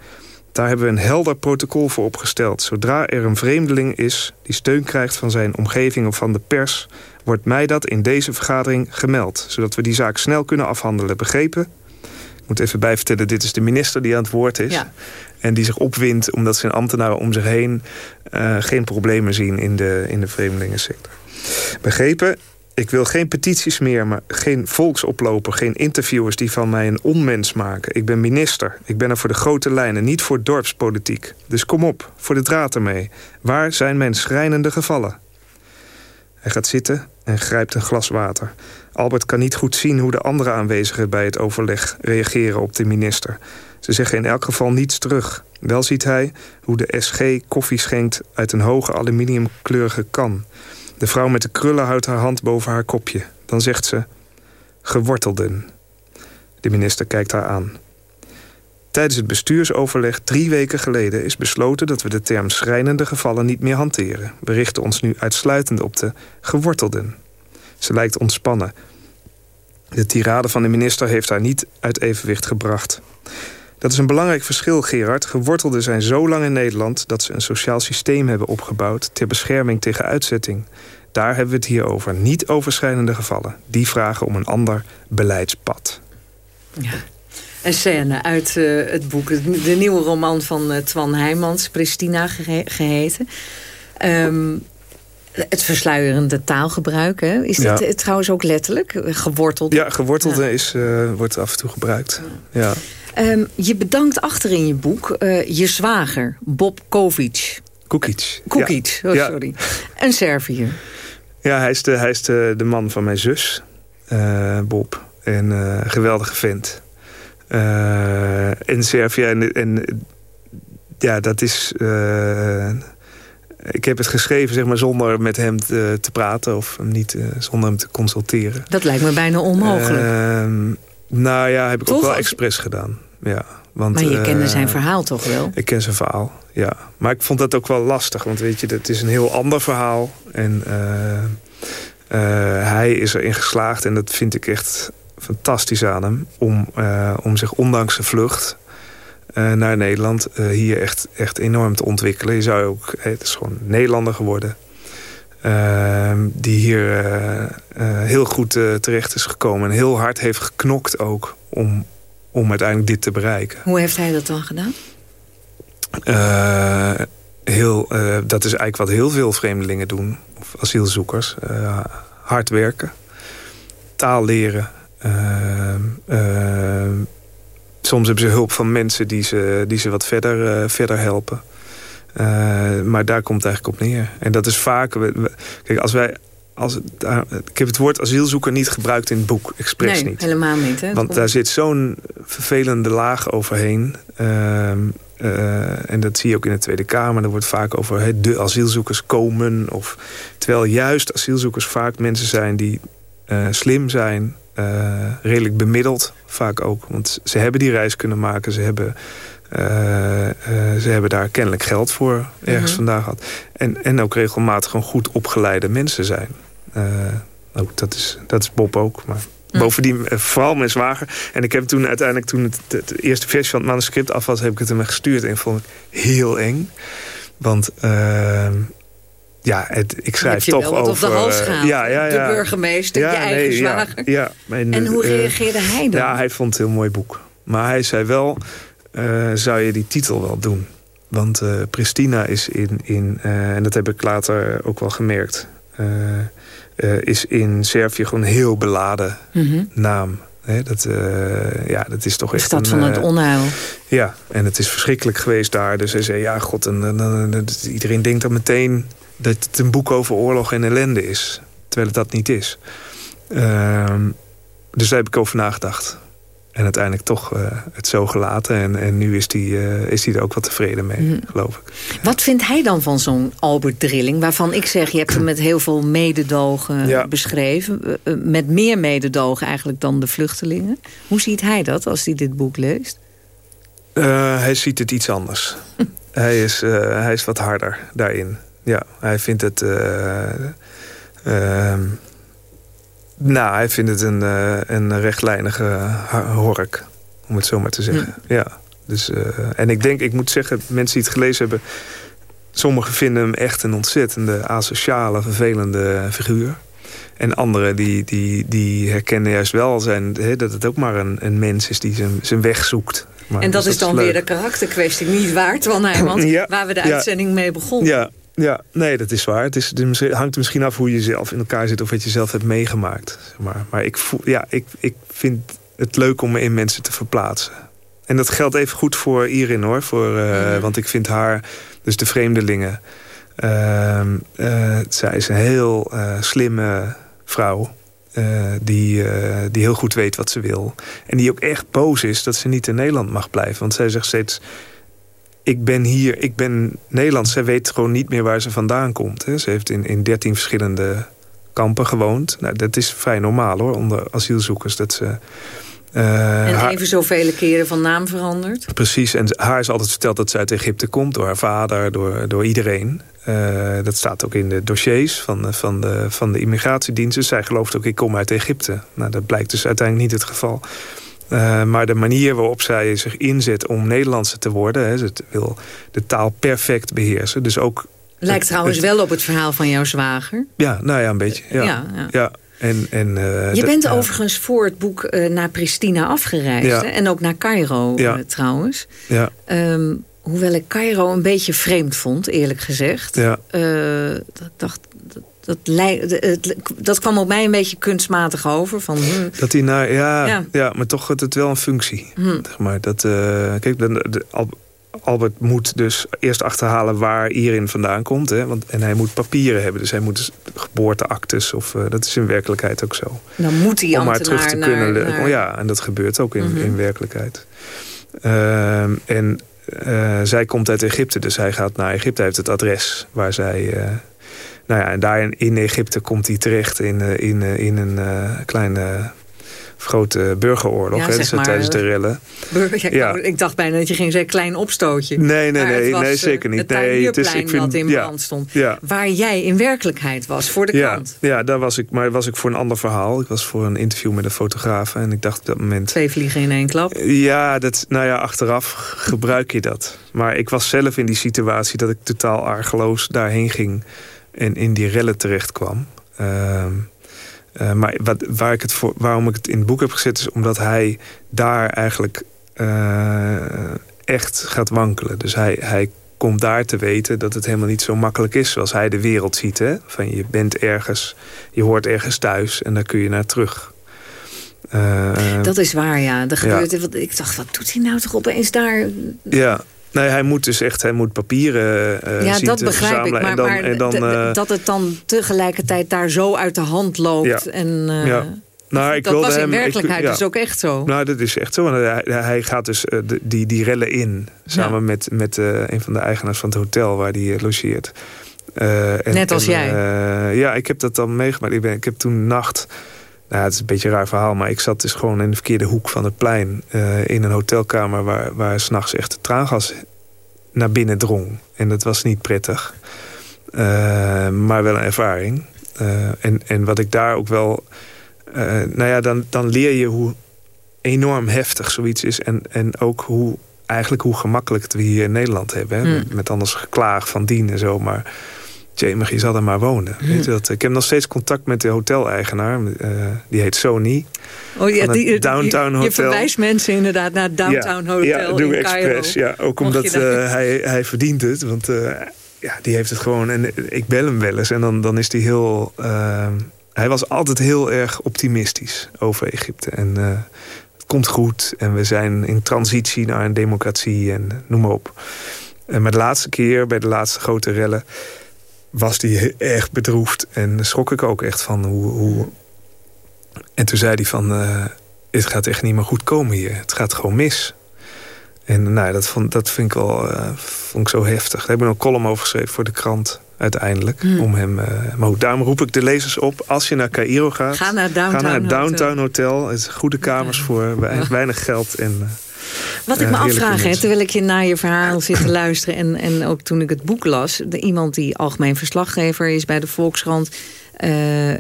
Daar hebben we een helder protocol voor opgesteld. Zodra er een vreemdeling is die steun krijgt van zijn omgeving of van de pers... wordt mij dat in deze vergadering gemeld. Zodat we die zaak snel kunnen afhandelen. Begrepen? Ik moet even bijvertellen, dit is de minister die aan het woord is. Ja. En die zich opwindt omdat zijn ambtenaren om zich heen... Uh, geen problemen zien in de, in de vreemdelingensector. Begrepen? Ik wil geen petities meer, maar geen volksoploper... geen interviewers die van mij een onmens maken. Ik ben minister. Ik ben er voor de grote lijnen, niet voor dorpspolitiek. Dus kom op, voor de draad ermee. Waar zijn mijn schrijnende gevallen? Hij gaat zitten en grijpt een glas water. Albert kan niet goed zien hoe de andere aanwezigen bij het overleg reageren op de minister. Ze zeggen in elk geval niets terug. Wel ziet hij hoe de SG koffie schenkt uit een hoge aluminiumkleurige kan. De vrouw met de krullen houdt haar hand boven haar kopje. Dan zegt ze, gewortelden. De minister kijkt haar aan. Tijdens het bestuursoverleg drie weken geleden is besloten... dat we de term schrijnende gevallen niet meer hanteren. We richten ons nu uitsluitend op de gewortelden. Ze lijkt ontspannen. De tirade van de minister heeft haar niet uit evenwicht gebracht. Dat is een belangrijk verschil, Gerard. Gewortelden zijn zo lang in Nederland... dat ze een sociaal systeem hebben opgebouwd... ter bescherming tegen uitzetting. Daar hebben we het hier over. Niet overschrijdende gevallen. Die vragen om een ander beleidspad. Ja. Een scène uit uh, het boek. De nieuwe roman van uh, Twan Heijmans, Pristina ge geheten. Um, het versluierende taalgebruik, hè? is ja. dit trouwens ook letterlijk? Geworteld? Ja, gewortelde ja. Is, uh, wordt af en toe gebruikt. Ja. Ehm, je bedankt achter in je boek uh, je zwager, Bob Kovic. Kukic. Kukic, oh, sorry. Een Serviër. Ja, hij is de, hij is de, de man van mijn zus, uh, Bob. En uh, geweldige vent. in Servië. En, en ja, dat is ik heb het geschreven zeg maar, zonder met hem te, te praten of hem niet, zonder hem te consulteren. Dat lijkt me bijna onmogelijk. Nou ja, heb ik ook wel expres gedaan. Ja, want, maar je uh, kende zijn verhaal toch wel? Ik ken zijn verhaal, ja. Maar ik vond dat ook wel lastig. Want weet je, het is een heel ander verhaal. En eh, hij is erin geslaagd. En dat vind ik echt fantastisch aan hem. Om, om zich ondanks zijn vlucht naar Nederland hier echt, echt enorm te ontwikkelen. Je zou ook, het is gewoon Nederlander geworden. Uh, die hier heel goed terecht is gekomen. En heel hard heeft geknokt ook om, om uiteindelijk dit te bereiken. Hoe heeft hij dat dan gedaan? heel, dat is eigenlijk wat heel veel vreemdelingen doen. Of asielzoekers. hard werken. Taal leren soms hebben ze hulp van mensen die ze, die ze wat verder, verder helpen. Uh, maar daar komt het eigenlijk op neer. En dat is vaak... Kijk, als wij... Als, uh, ik heb het woord asielzoeker niet gebruikt in het boek. Expres nee, niet. helemaal niet. Hè? Want daar zit zo'n vervelende laag overheen. Ehm, en dat zie je ook in de Tweede Kamer. Er wordt vaak over he, de asielzoekers komen. Of, terwijl juist asielzoekers vaak mensen zijn die slim zijn redelijk bemiddeld vaak ook. Want ze hebben die reis kunnen maken. Ze hebben, ze hebben daar kennelijk geld voor ergens Mhm. vandaag gehad. En, en ook regelmatig gewoon goed opgeleide mensen zijn. ook, dat, is, dat is Bob ook. Maar bovendien vooral mijn zwager. En ik heb toen uiteindelijk, toen het, het eerste versie van het manuscript af was... heb ik het hem gestuurd en vond ik heel eng. Want ja, het, ik schrijf toch over... op de hals gehaald, ja, ja, ja. De burgemeester, je eigen nee, zwager. Ja, ja. En hoe eh, reageerde hij dan? Ja, hij vond het een heel mooi boek. Maar hij zei wel, eh, zou je die titel wel doen? Want eh, Pristina is in, in eh, en dat heb ik later ook wel gemerkt... is in Servië gewoon een heel beladen Mhm. naam. Dat, ja, dat is toch De echt stad een, van het onheil. ja, en het is verschrikkelijk geweest daar. Dus hij zei, ja, god, en, en- en- en- iedereen denkt dan meteen... dat het een boek over oorlog en ellende is. Terwijl het dat niet is. Ehm, dus daar heb ik over nagedacht. En uiteindelijk toch eh, het zo gelaten. En, en nu is hij eh, is die er ook wat tevreden mee, Mhm. geloof ik. Wat vindt hij dan van zo'n Albert Drilling? Waarvan ik zeg, je hebt hem met heel veel mededogen Ja. beschreven. Eh, Met meer mededogen eigenlijk dan de vluchtelingen. Hoe ziet hij dat als hij dit boek leest? Hij ziet het iets anders. *laughs* hij, is, hij is wat harder daarin. Ja, hij vindt het... nou, hij vindt het een, eh, een rechtlijnige ha- hork. Om het zo maar te zeggen. Ja. Dus, eh, en ik denk, ik moet zeggen, mensen die het gelezen hebben... Sommigen vinden hem echt een ontzettende asociale, vervelende figuur. En anderen die, die, die herkennen juist wel zijn, hè, dat het ook maar een, een mens is die zijn, zijn weg zoekt. Maar, en dat dus is dan weer de karakterkwestie. Niet waard, Twan Nijmans, *laughs* Ja, waar we de ja. uitzending mee begonnen. Ja, ja, nee, dat is waar. Het, is, het hangt er misschien af hoe je zelf in elkaar zit... of wat je zelf hebt meegemaakt. Zeg maar maar ik, voel, ja, ik, ik vind het leuk om me in mensen te verplaatsen. En dat geldt even goed voor Irin, hoor. Voor, eh, Want ik vind haar, dus de vreemdelingen... ehm, eh, zij is een heel eh, slimme vrouw... die, die heel goed weet wat ze wil. En die ook echt boos is dat ze niet in Nederland mag blijven. Want zij zegt steeds ik ben hier, ik ben Nederlands. Zij weet gewoon niet meer waar ze vandaan komt. Hè. Ze heeft in, in 13 verschillende kampen gewoond. Nou, dat is vrij normaal hoor, onder asielzoekers. Dat ze, eh, En even zoveel keren van naam veranderd. Precies, en haar is altijd verteld dat ze uit Egypte komt... door haar vader, door, door iedereen. Eh, dat staat ook in de dossiers van, de- van, de, van de immigratiedienst. Dus zij gelooft ook, ik kom uit Egypte. Nou, dat blijkt dus uiteindelijk niet het geval. Eh, maar de manier waarop zij zich inzet om Nederlandse te worden... Hè, ze wil de taal perfect beheersen. Dus ook... Lijkt trouwens het- wel op het verhaal van jouw zwager. Ja, nou ja, een beetje. Ja, Ja, ja. ja. En, en, eh, Je bent overigens voor het boek eh, naar Pristina afgereisd. Ja. Hè? En ook naar Cairo Ja. trouwens. Ja, Ehm, hoewel ik Cairo een beetje vreemd vond, eerlijk gezegd. Ja. Dat ik dacht, dat, dat, het, dat kwam op mij een beetje kunstmatig over. Van, hm. Dat hij naar, ja, ja. maar toch had het wel een functie. Hm. Zeg maar, dat, uh, kijk, de, de, Albert moet dus eerst achterhalen waar Irin vandaan komt. Hè? Want, en hij moet papieren hebben. Dus hij moet dus geboorteactes. Of, uh, dat is in werkelijkheid ook zo. Dan moet hij Om maar terug te kunnen... Naar... Oh, ja, en dat gebeurt ook in, mhm. in werkelijkheid. Uh, en uh, zij komt uit Egypte. Dus hij gaat naar Egypte. Hij heeft het adres waar zij... Nou ja, en daar in, Egypte komt hij terecht in, in, in een kleine grote burgeroorlog ja, hè, dus tijdens de rellen. Burger, ja, Ik dacht bijna dat je ging zeggen klein opstootje. Nee, nee, nee, nee zeker niet. Het nee, het is, ik vind, wat in brand stond. Waar jij in werkelijkheid was voor de krant. Ja, daar was ik, maar was ik voor een ander verhaal. Ik was voor een interview met een fotograaf en ik dacht op dat moment... Twee vliegen in één klap? Ja, dat, nou ja, achteraf gebruik je dat. Maar ik was zelf in die situatie dat ik totaal argeloos daarheen ging en in die rellen terecht kwam. Uh, uh, maar wat, waar ik het voor, waarom ik het in het boek heb gezet... is omdat hij daar eigenlijk uh, echt gaat wankelen. Dus hij, hij komt daar te weten dat het helemaal niet zo makkelijk is... zoals hij de wereld ziet. Hè? Van je bent ergens, je hoort ergens thuis en daar kun je naar terug. Uh, dat is waar, ja. Er gebeurt, ja. Ik dacht, wat doet hij nou toch opeens daar? Ja, Nee, hij moet dus echt hij moet papieren uh, ja, zien dat begrijp ik. Maar, en dan, maar en dan, uh, dat het dan tegelijkertijd daar zo uit de hand loopt. Ja, en, uh, ja. Nou, ik dat was in hem, werkelijkheid ik, ja. dus ook echt zo. Nou, dat is echt zo. Hij, hij gaat dus die, die rellen in. Samen ja. met, met een van de eigenaars van het hotel waar hij logeert. En, Net als en, jij? ja, ik heb dat dan meegemaakt. Ik, ben, ik heb toen nacht... Nou, het is een beetje een raar verhaal, maar ik zat dus gewoon in de verkeerde hoek van het plein. Uh, in een hotelkamer waar, waar s'nachts echt traangas naar binnen drong. En dat was niet prettig. Uh, maar wel een ervaring. Uh, en, en wat ik daar ook wel... nou ja, dan, dan leer je hoe enorm heftig zoiets is. En, en ook hoe, eigenlijk hoe gemakkelijk het we hier in Nederland hebben. Hè? Mm. Met anders geklaag van dien en zo. Maar Jamie, je zal er maar wonen. Hmm. Weet je dat? Ik heb nog steeds contact met de hoteleigenaar. Uh, die heet Sony. Oh ja, die, Downtown Hotel. Je verwijst mensen inderdaad naar Downtown Hotel ja, dat doe ik expres. Ja, ook omdat uh, hij, hij verdient het. Want uh, ja, die heeft het gewoon... En ik bel hem wel eens. En dan, dan is hij heel... hij was altijd heel erg optimistisch over Egypte. En het komt goed. En we zijn in transitie naar een democratie. En noem maar op. En maar de laatste keer, bij de laatste grote rellen was die echt bedroefd. En schrok ik ook echt van hoe... hoe... En toen zei hij van... Uh, het gaat echt niet meer goed komen hier. Het gaat gewoon mis. En nou, dat, vond, dat vind ik wel uh, vond ik zo heftig. Daar heb ik een column over geschreven voor de krant uiteindelijk. Hmm. Om hem, uh, maar ook, daarom roep ik de lezers op. Als je naar Cairo gaat... Ga naar Downtown, ga naar het Downtown Hotel. Hotel. Het is goede kamers voor weinig geld. En, wat ik me afvraag, hè, terwijl ik je naar je verhaal zit te luisteren... en, en ook toen ik het boek las... De, iemand die algemeen verslaggever is bij de Volkskrant... Uh, uh,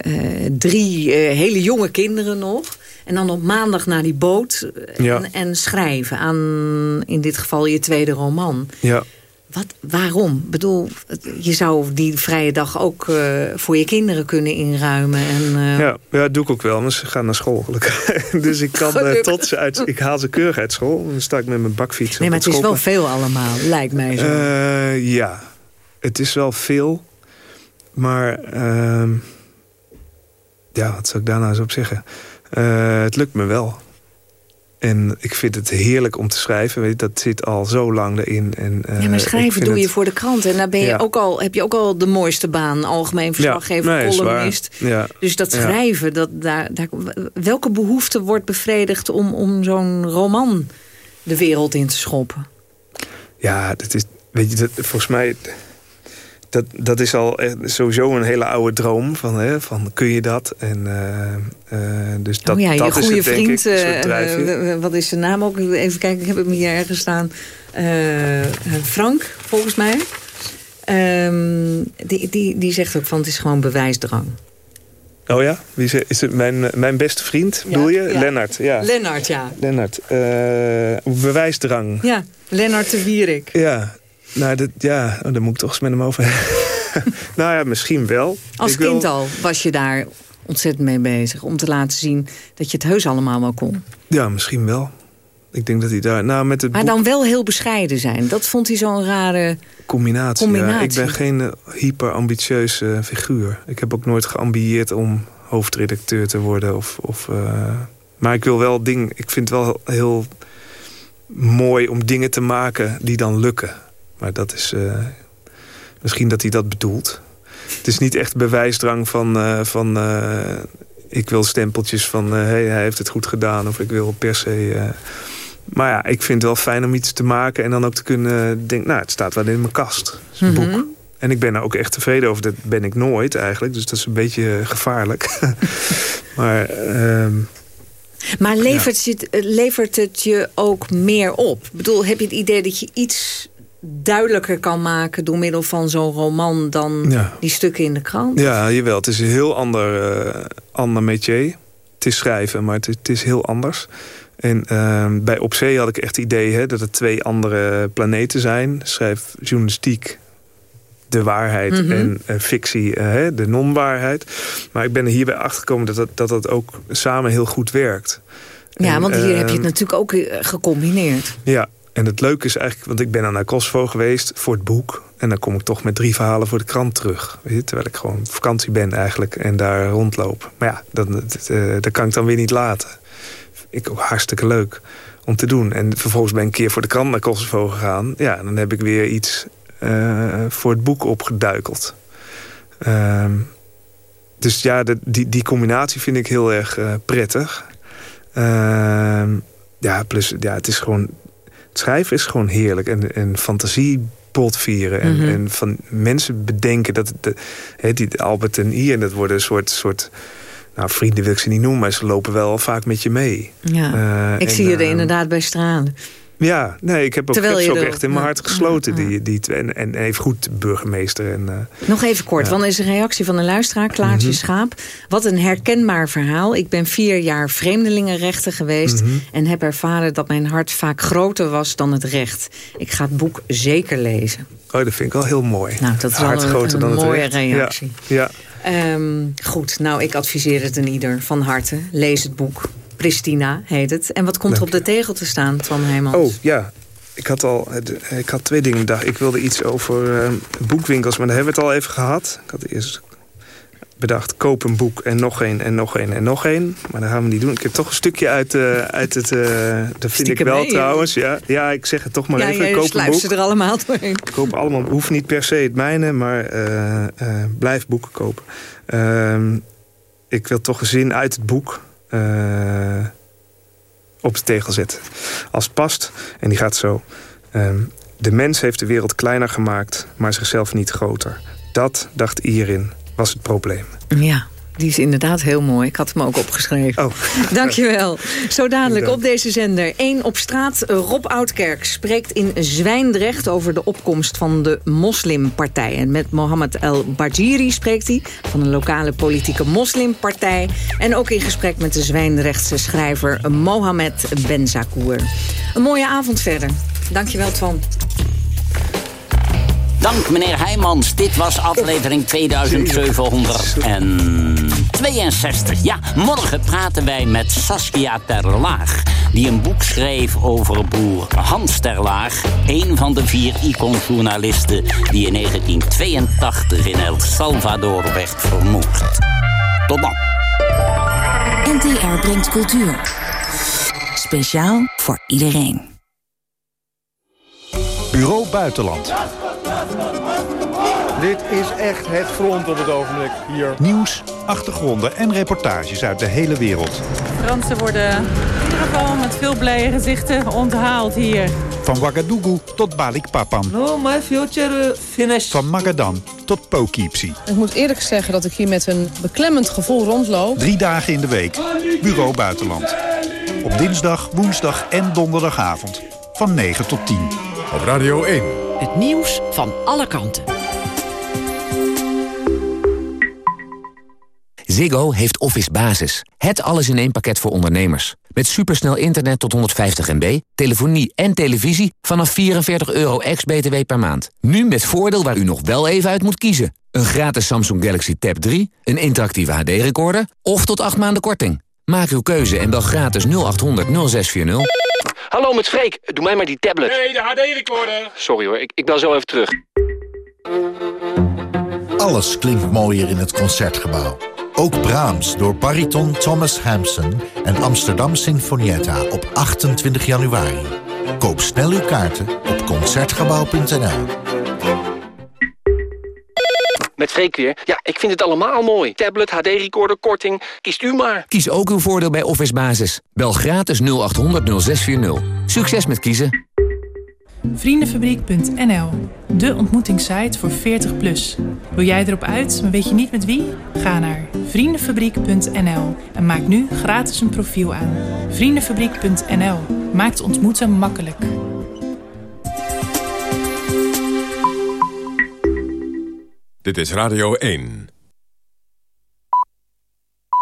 drie uh, hele jonge kinderen nog... En dan op maandag naar die boot en, en, schrijven aan, in dit geval, je tweede roman. Ja. Wat, waarom? Ik bedoel, je zou die vrije dag ook uh, voor je kinderen kunnen inruimen. En, uh... ja, ja, dat doe ik ook wel. Maar ze gaan naar school gelukkig. *laughs* dus ik kan uh, tot ze uit... Ik haal ze keurig uit school. Dan sta ik met mijn bakfiets Nee, maar het, is wel veel allemaal, lijkt mij zo. ja, het is wel veel. Maar... Ehm, ja, wat zou ik daar nou eens op zeggen? het lukt me wel. En ik vind het heerlijk om te schrijven. Weet je, dat zit al zo lang erin. En, uh, ja, maar schrijven doe je voor de krant. En daar ben je ook al, heb je ook al de mooiste baan. Algemeen verslaggever, ja, nee, columnist. Ja. Dus dat schrijven, dat, daar, daar, welke behoefte wordt bevredigd... om, om zo'n roman de wereld in te schoppen? Ja, dat is, weet je, dat, volgens mij dat, dat is al sowieso een hele oude droom. Van, hè, van kun je dat? En, uh, uh, dus dat, oh ja, dat je goede het, vriend, ik, uh, wat is zijn naam ook? Even kijken, ik heb hem hier ergens staan. Frank, volgens mij. Um, die, die, die zegt ook van het is gewoon bewijsdrang. Oh ja? Wie is, is het mijn, mijn beste vriend, bedoel je? Ja. Lennart, ja. Lennart, ja. Lennart. bewijsdrang. Ja, Lennart de Wierik. Ja, nou, dat, ja, oh, daar moet ik toch eens met hem over *laughs* Nou ja, misschien wel. Als kind al was je daar ontzettend mee bezig. Om te laten zien dat je het heus allemaal wel kon. Ja, misschien wel. Ik denk dat hij daar... Nou, met het maar dan wel heel bescheiden zijn. Dat vond hij zo'n rare combinatie. combinatie. Ja, ik ben geen uh, hyper-ambitieuze figuur. Ik heb ook nooit geambieerd om hoofdredacteur te worden. Of, of, uh, maar ik wil wel dingen... Ik vind het wel heel mooi om dingen te maken die dan lukken. Maar dat is... Uh, misschien dat hij dat bedoelt. Het is niet echt bewijsdrang van... van ik wil stempeltjes van... hey, hij heeft het goed gedaan. Of ik wil per se... Maar ja, ik vind het wel fijn om iets te maken... en dan ook te kunnen denken, nou, het staat wel in mijn kast. Het is een mm -hmm. boek. En ik ben er ook echt tevreden over. Dat ben ik nooit eigenlijk. Dus dat is een beetje gevaarlijk. *laughs* maar... Uh, maar levert, ja. het, levert het je ook meer op? Ik bedoel, heb je het idee dat je iets duidelijker kan maken... door middel van zo'n roman dan ja. die stukken in de krant? Ja, jawel. Het is een heel ander, uh, ander métier. Het is schrijven, maar het, het is heel anders. En uh, bij Op Zee had ik echt het idee hè, dat het twee andere planeten zijn. Schrijf journalistiek de waarheid mm -hmm. en uh, fictie uh, de non-waarheid. Maar ik ben er hierbij achtergekomen dat dat, dat dat ook samen heel goed werkt. Ja, en, want hier heb je het natuurlijk ook gecombineerd. Ja, en het leuke is eigenlijk... want ik ben dan naar Kosovo geweest voor het boek... en dan kom ik toch met drie verhalen voor de krant terug. Weet je, terwijl ik gewoon op vakantie ben eigenlijk en daar rondloop. Maar ja, dan, dat kan ik dan weer niet laten ik ook hartstikke leuk om te doen. En vervolgens ben ik een keer voor de krant naar Kosovo gegaan. Ja, dan heb ik weer iets uh, voor het boek opgeduikeld. Uh, dus ja, die, die combinatie vind ik heel erg prettig. Uh, ja, plus ja, het is gewoon... Het schrijven is gewoon heerlijk. En, en fantasie botvieren. En, mm -hmm. en van mensen bedenken dat... De, he, die Albert en Ian, dat worden een soort... soort nou, vrienden wil ik ze niet noemen, maar ze lopen wel vaak met je mee. Ja, uh, ik en, zie je er uh, inderdaad bij stralen. Ja, nee, ik heb ook, heb echt in mijn hart gesloten. Die, die, en, en even goed burgemeester. En, uh, Nog even kort, want is een reactie van een luisteraar, Klaartje mm -hmm. Schaap. Wat een herkenbaar verhaal. Ik ben vier jaar vreemdelingenrechter geweest... Mm -hmm. en heb ervaren dat mijn hart vaak groter was dan het recht. Ik ga het boek zeker lezen. Oh, dat vind ik wel heel mooi. Nou, dat is wel hart een, groter een dan mooie het reactie. Ja, ja. Um, goed, nou, ik adviseer het een ieder van harte. Lees het boek. Pristina heet het. En wat komt er op de tegel te staan, Twan Heijmans? Oh, ja. Ik had al ik had twee dingen bedacht. Ik wilde iets over uh, boekwinkels, maar daar hebben we het al even gehad. Ik had eerst bedacht, koop een boek en nog één en nog één en nog één. Maar dat gaan we niet doen. Ik heb toch een stukje uit, uh, uit het... Uh, dat vind ik wel mee, trouwens. Ja, ja, ik zeg het toch maar ja, even. Ja, koop een boek. ze er allemaal doorheen. Koop allemaal, hoeft niet per se het mijne, maar uh, blijf boeken kopen. Ehm, ik wil toch een zin uit het boek op de tegel zetten. Als past. En die gaat zo. Um, de mens heeft de wereld kleiner gemaakt, maar zichzelf niet groter. Dat, dacht Irin, was het probleem. Ja, die is inderdaad heel mooi. Ik had hem ook opgeschreven. Oh. *laughs* Dankjewel. Zo dadelijk op deze zender. Eén op straat. Rob Oudkerk spreekt in Zwijndrecht over de opkomst van de moslimpartij. En met Mohammed El Bajiri spreekt hij van een lokale politieke moslimpartij. En ook in gesprek met de Zwijndrechtse schrijver Mohamed Benzakour. Een mooie avond verder. Dankjewel, Twan. Dank meneer Heijmans. Dit was aflevering 2762. Ja, morgen praten wij met Saskia Terlaag... die een boek schreef over boer Hans Terlaag... een van de vier iconjournalisten... die in 1982 in El Salvador werd vermoord. Tot dan. NTR brengt cultuur. Speciaal voor iedereen. Bureau Buitenland. Dit is echt het front op het ogenblik hier. Nieuws, achtergronden en reportages uit de hele wereld. Fransen worden in ieder geval met veel blije gezichten onthaald hier. Van Ouagadougou tot Balikpapan. No, my future finished. Van Magadan tot Poughkeepsie. Ik moet eerlijk zeggen dat ik hier met een beklemmend gevoel rondloop. Drie dagen in de week. Bureau Buitenland. Op dinsdag, woensdag en donderdagavond. Van 9 tot 10. Op Radio 1. Het nieuws van alle kanten. Ziggo heeft Office Basis. Het alles in één pakket voor ondernemers. Met supersnel internet tot 150 MB, telefonie en televisie... vanaf 44 euro ex-BTW per maand. Nu met voordeel waar u nog wel even uit moet kiezen. Een gratis Samsung Galaxy Tab 3, een interactieve HD-recorder... of tot 8 maanden korting. Maak uw keuze en bel gratis 0800 0640. Hallo, met Freek. Doe mij maar die tablet. Nee, de HD-recorder. Sorry hoor, ik, ik bel zo even terug. Alles klinkt mooier in het Concertgebouw. Ook Brahms door bariton Thomas Hampson en Amsterdam Sinfonietta op 28 januari. Koop snel uw kaarten op Concertgebouw.nl. Met Freek weer. Ja, ik vind het allemaal mooi. Tablet, HD-recorder, korting. Kiest u maar. Kies ook uw voordeel bij Office Basis. Bel gratis 0800 0640. Succes met kiezen. Vriendenfabriek.nl, de ontmoetingssite voor 40 plus. Wil jij erop uit, maar weet je niet met wie? Ga naar vriendenfabriek.nl en maak nu gratis een profiel aan. Vriendenfabriek.nl maakt ontmoeten makkelijk. Dit is Radio 1.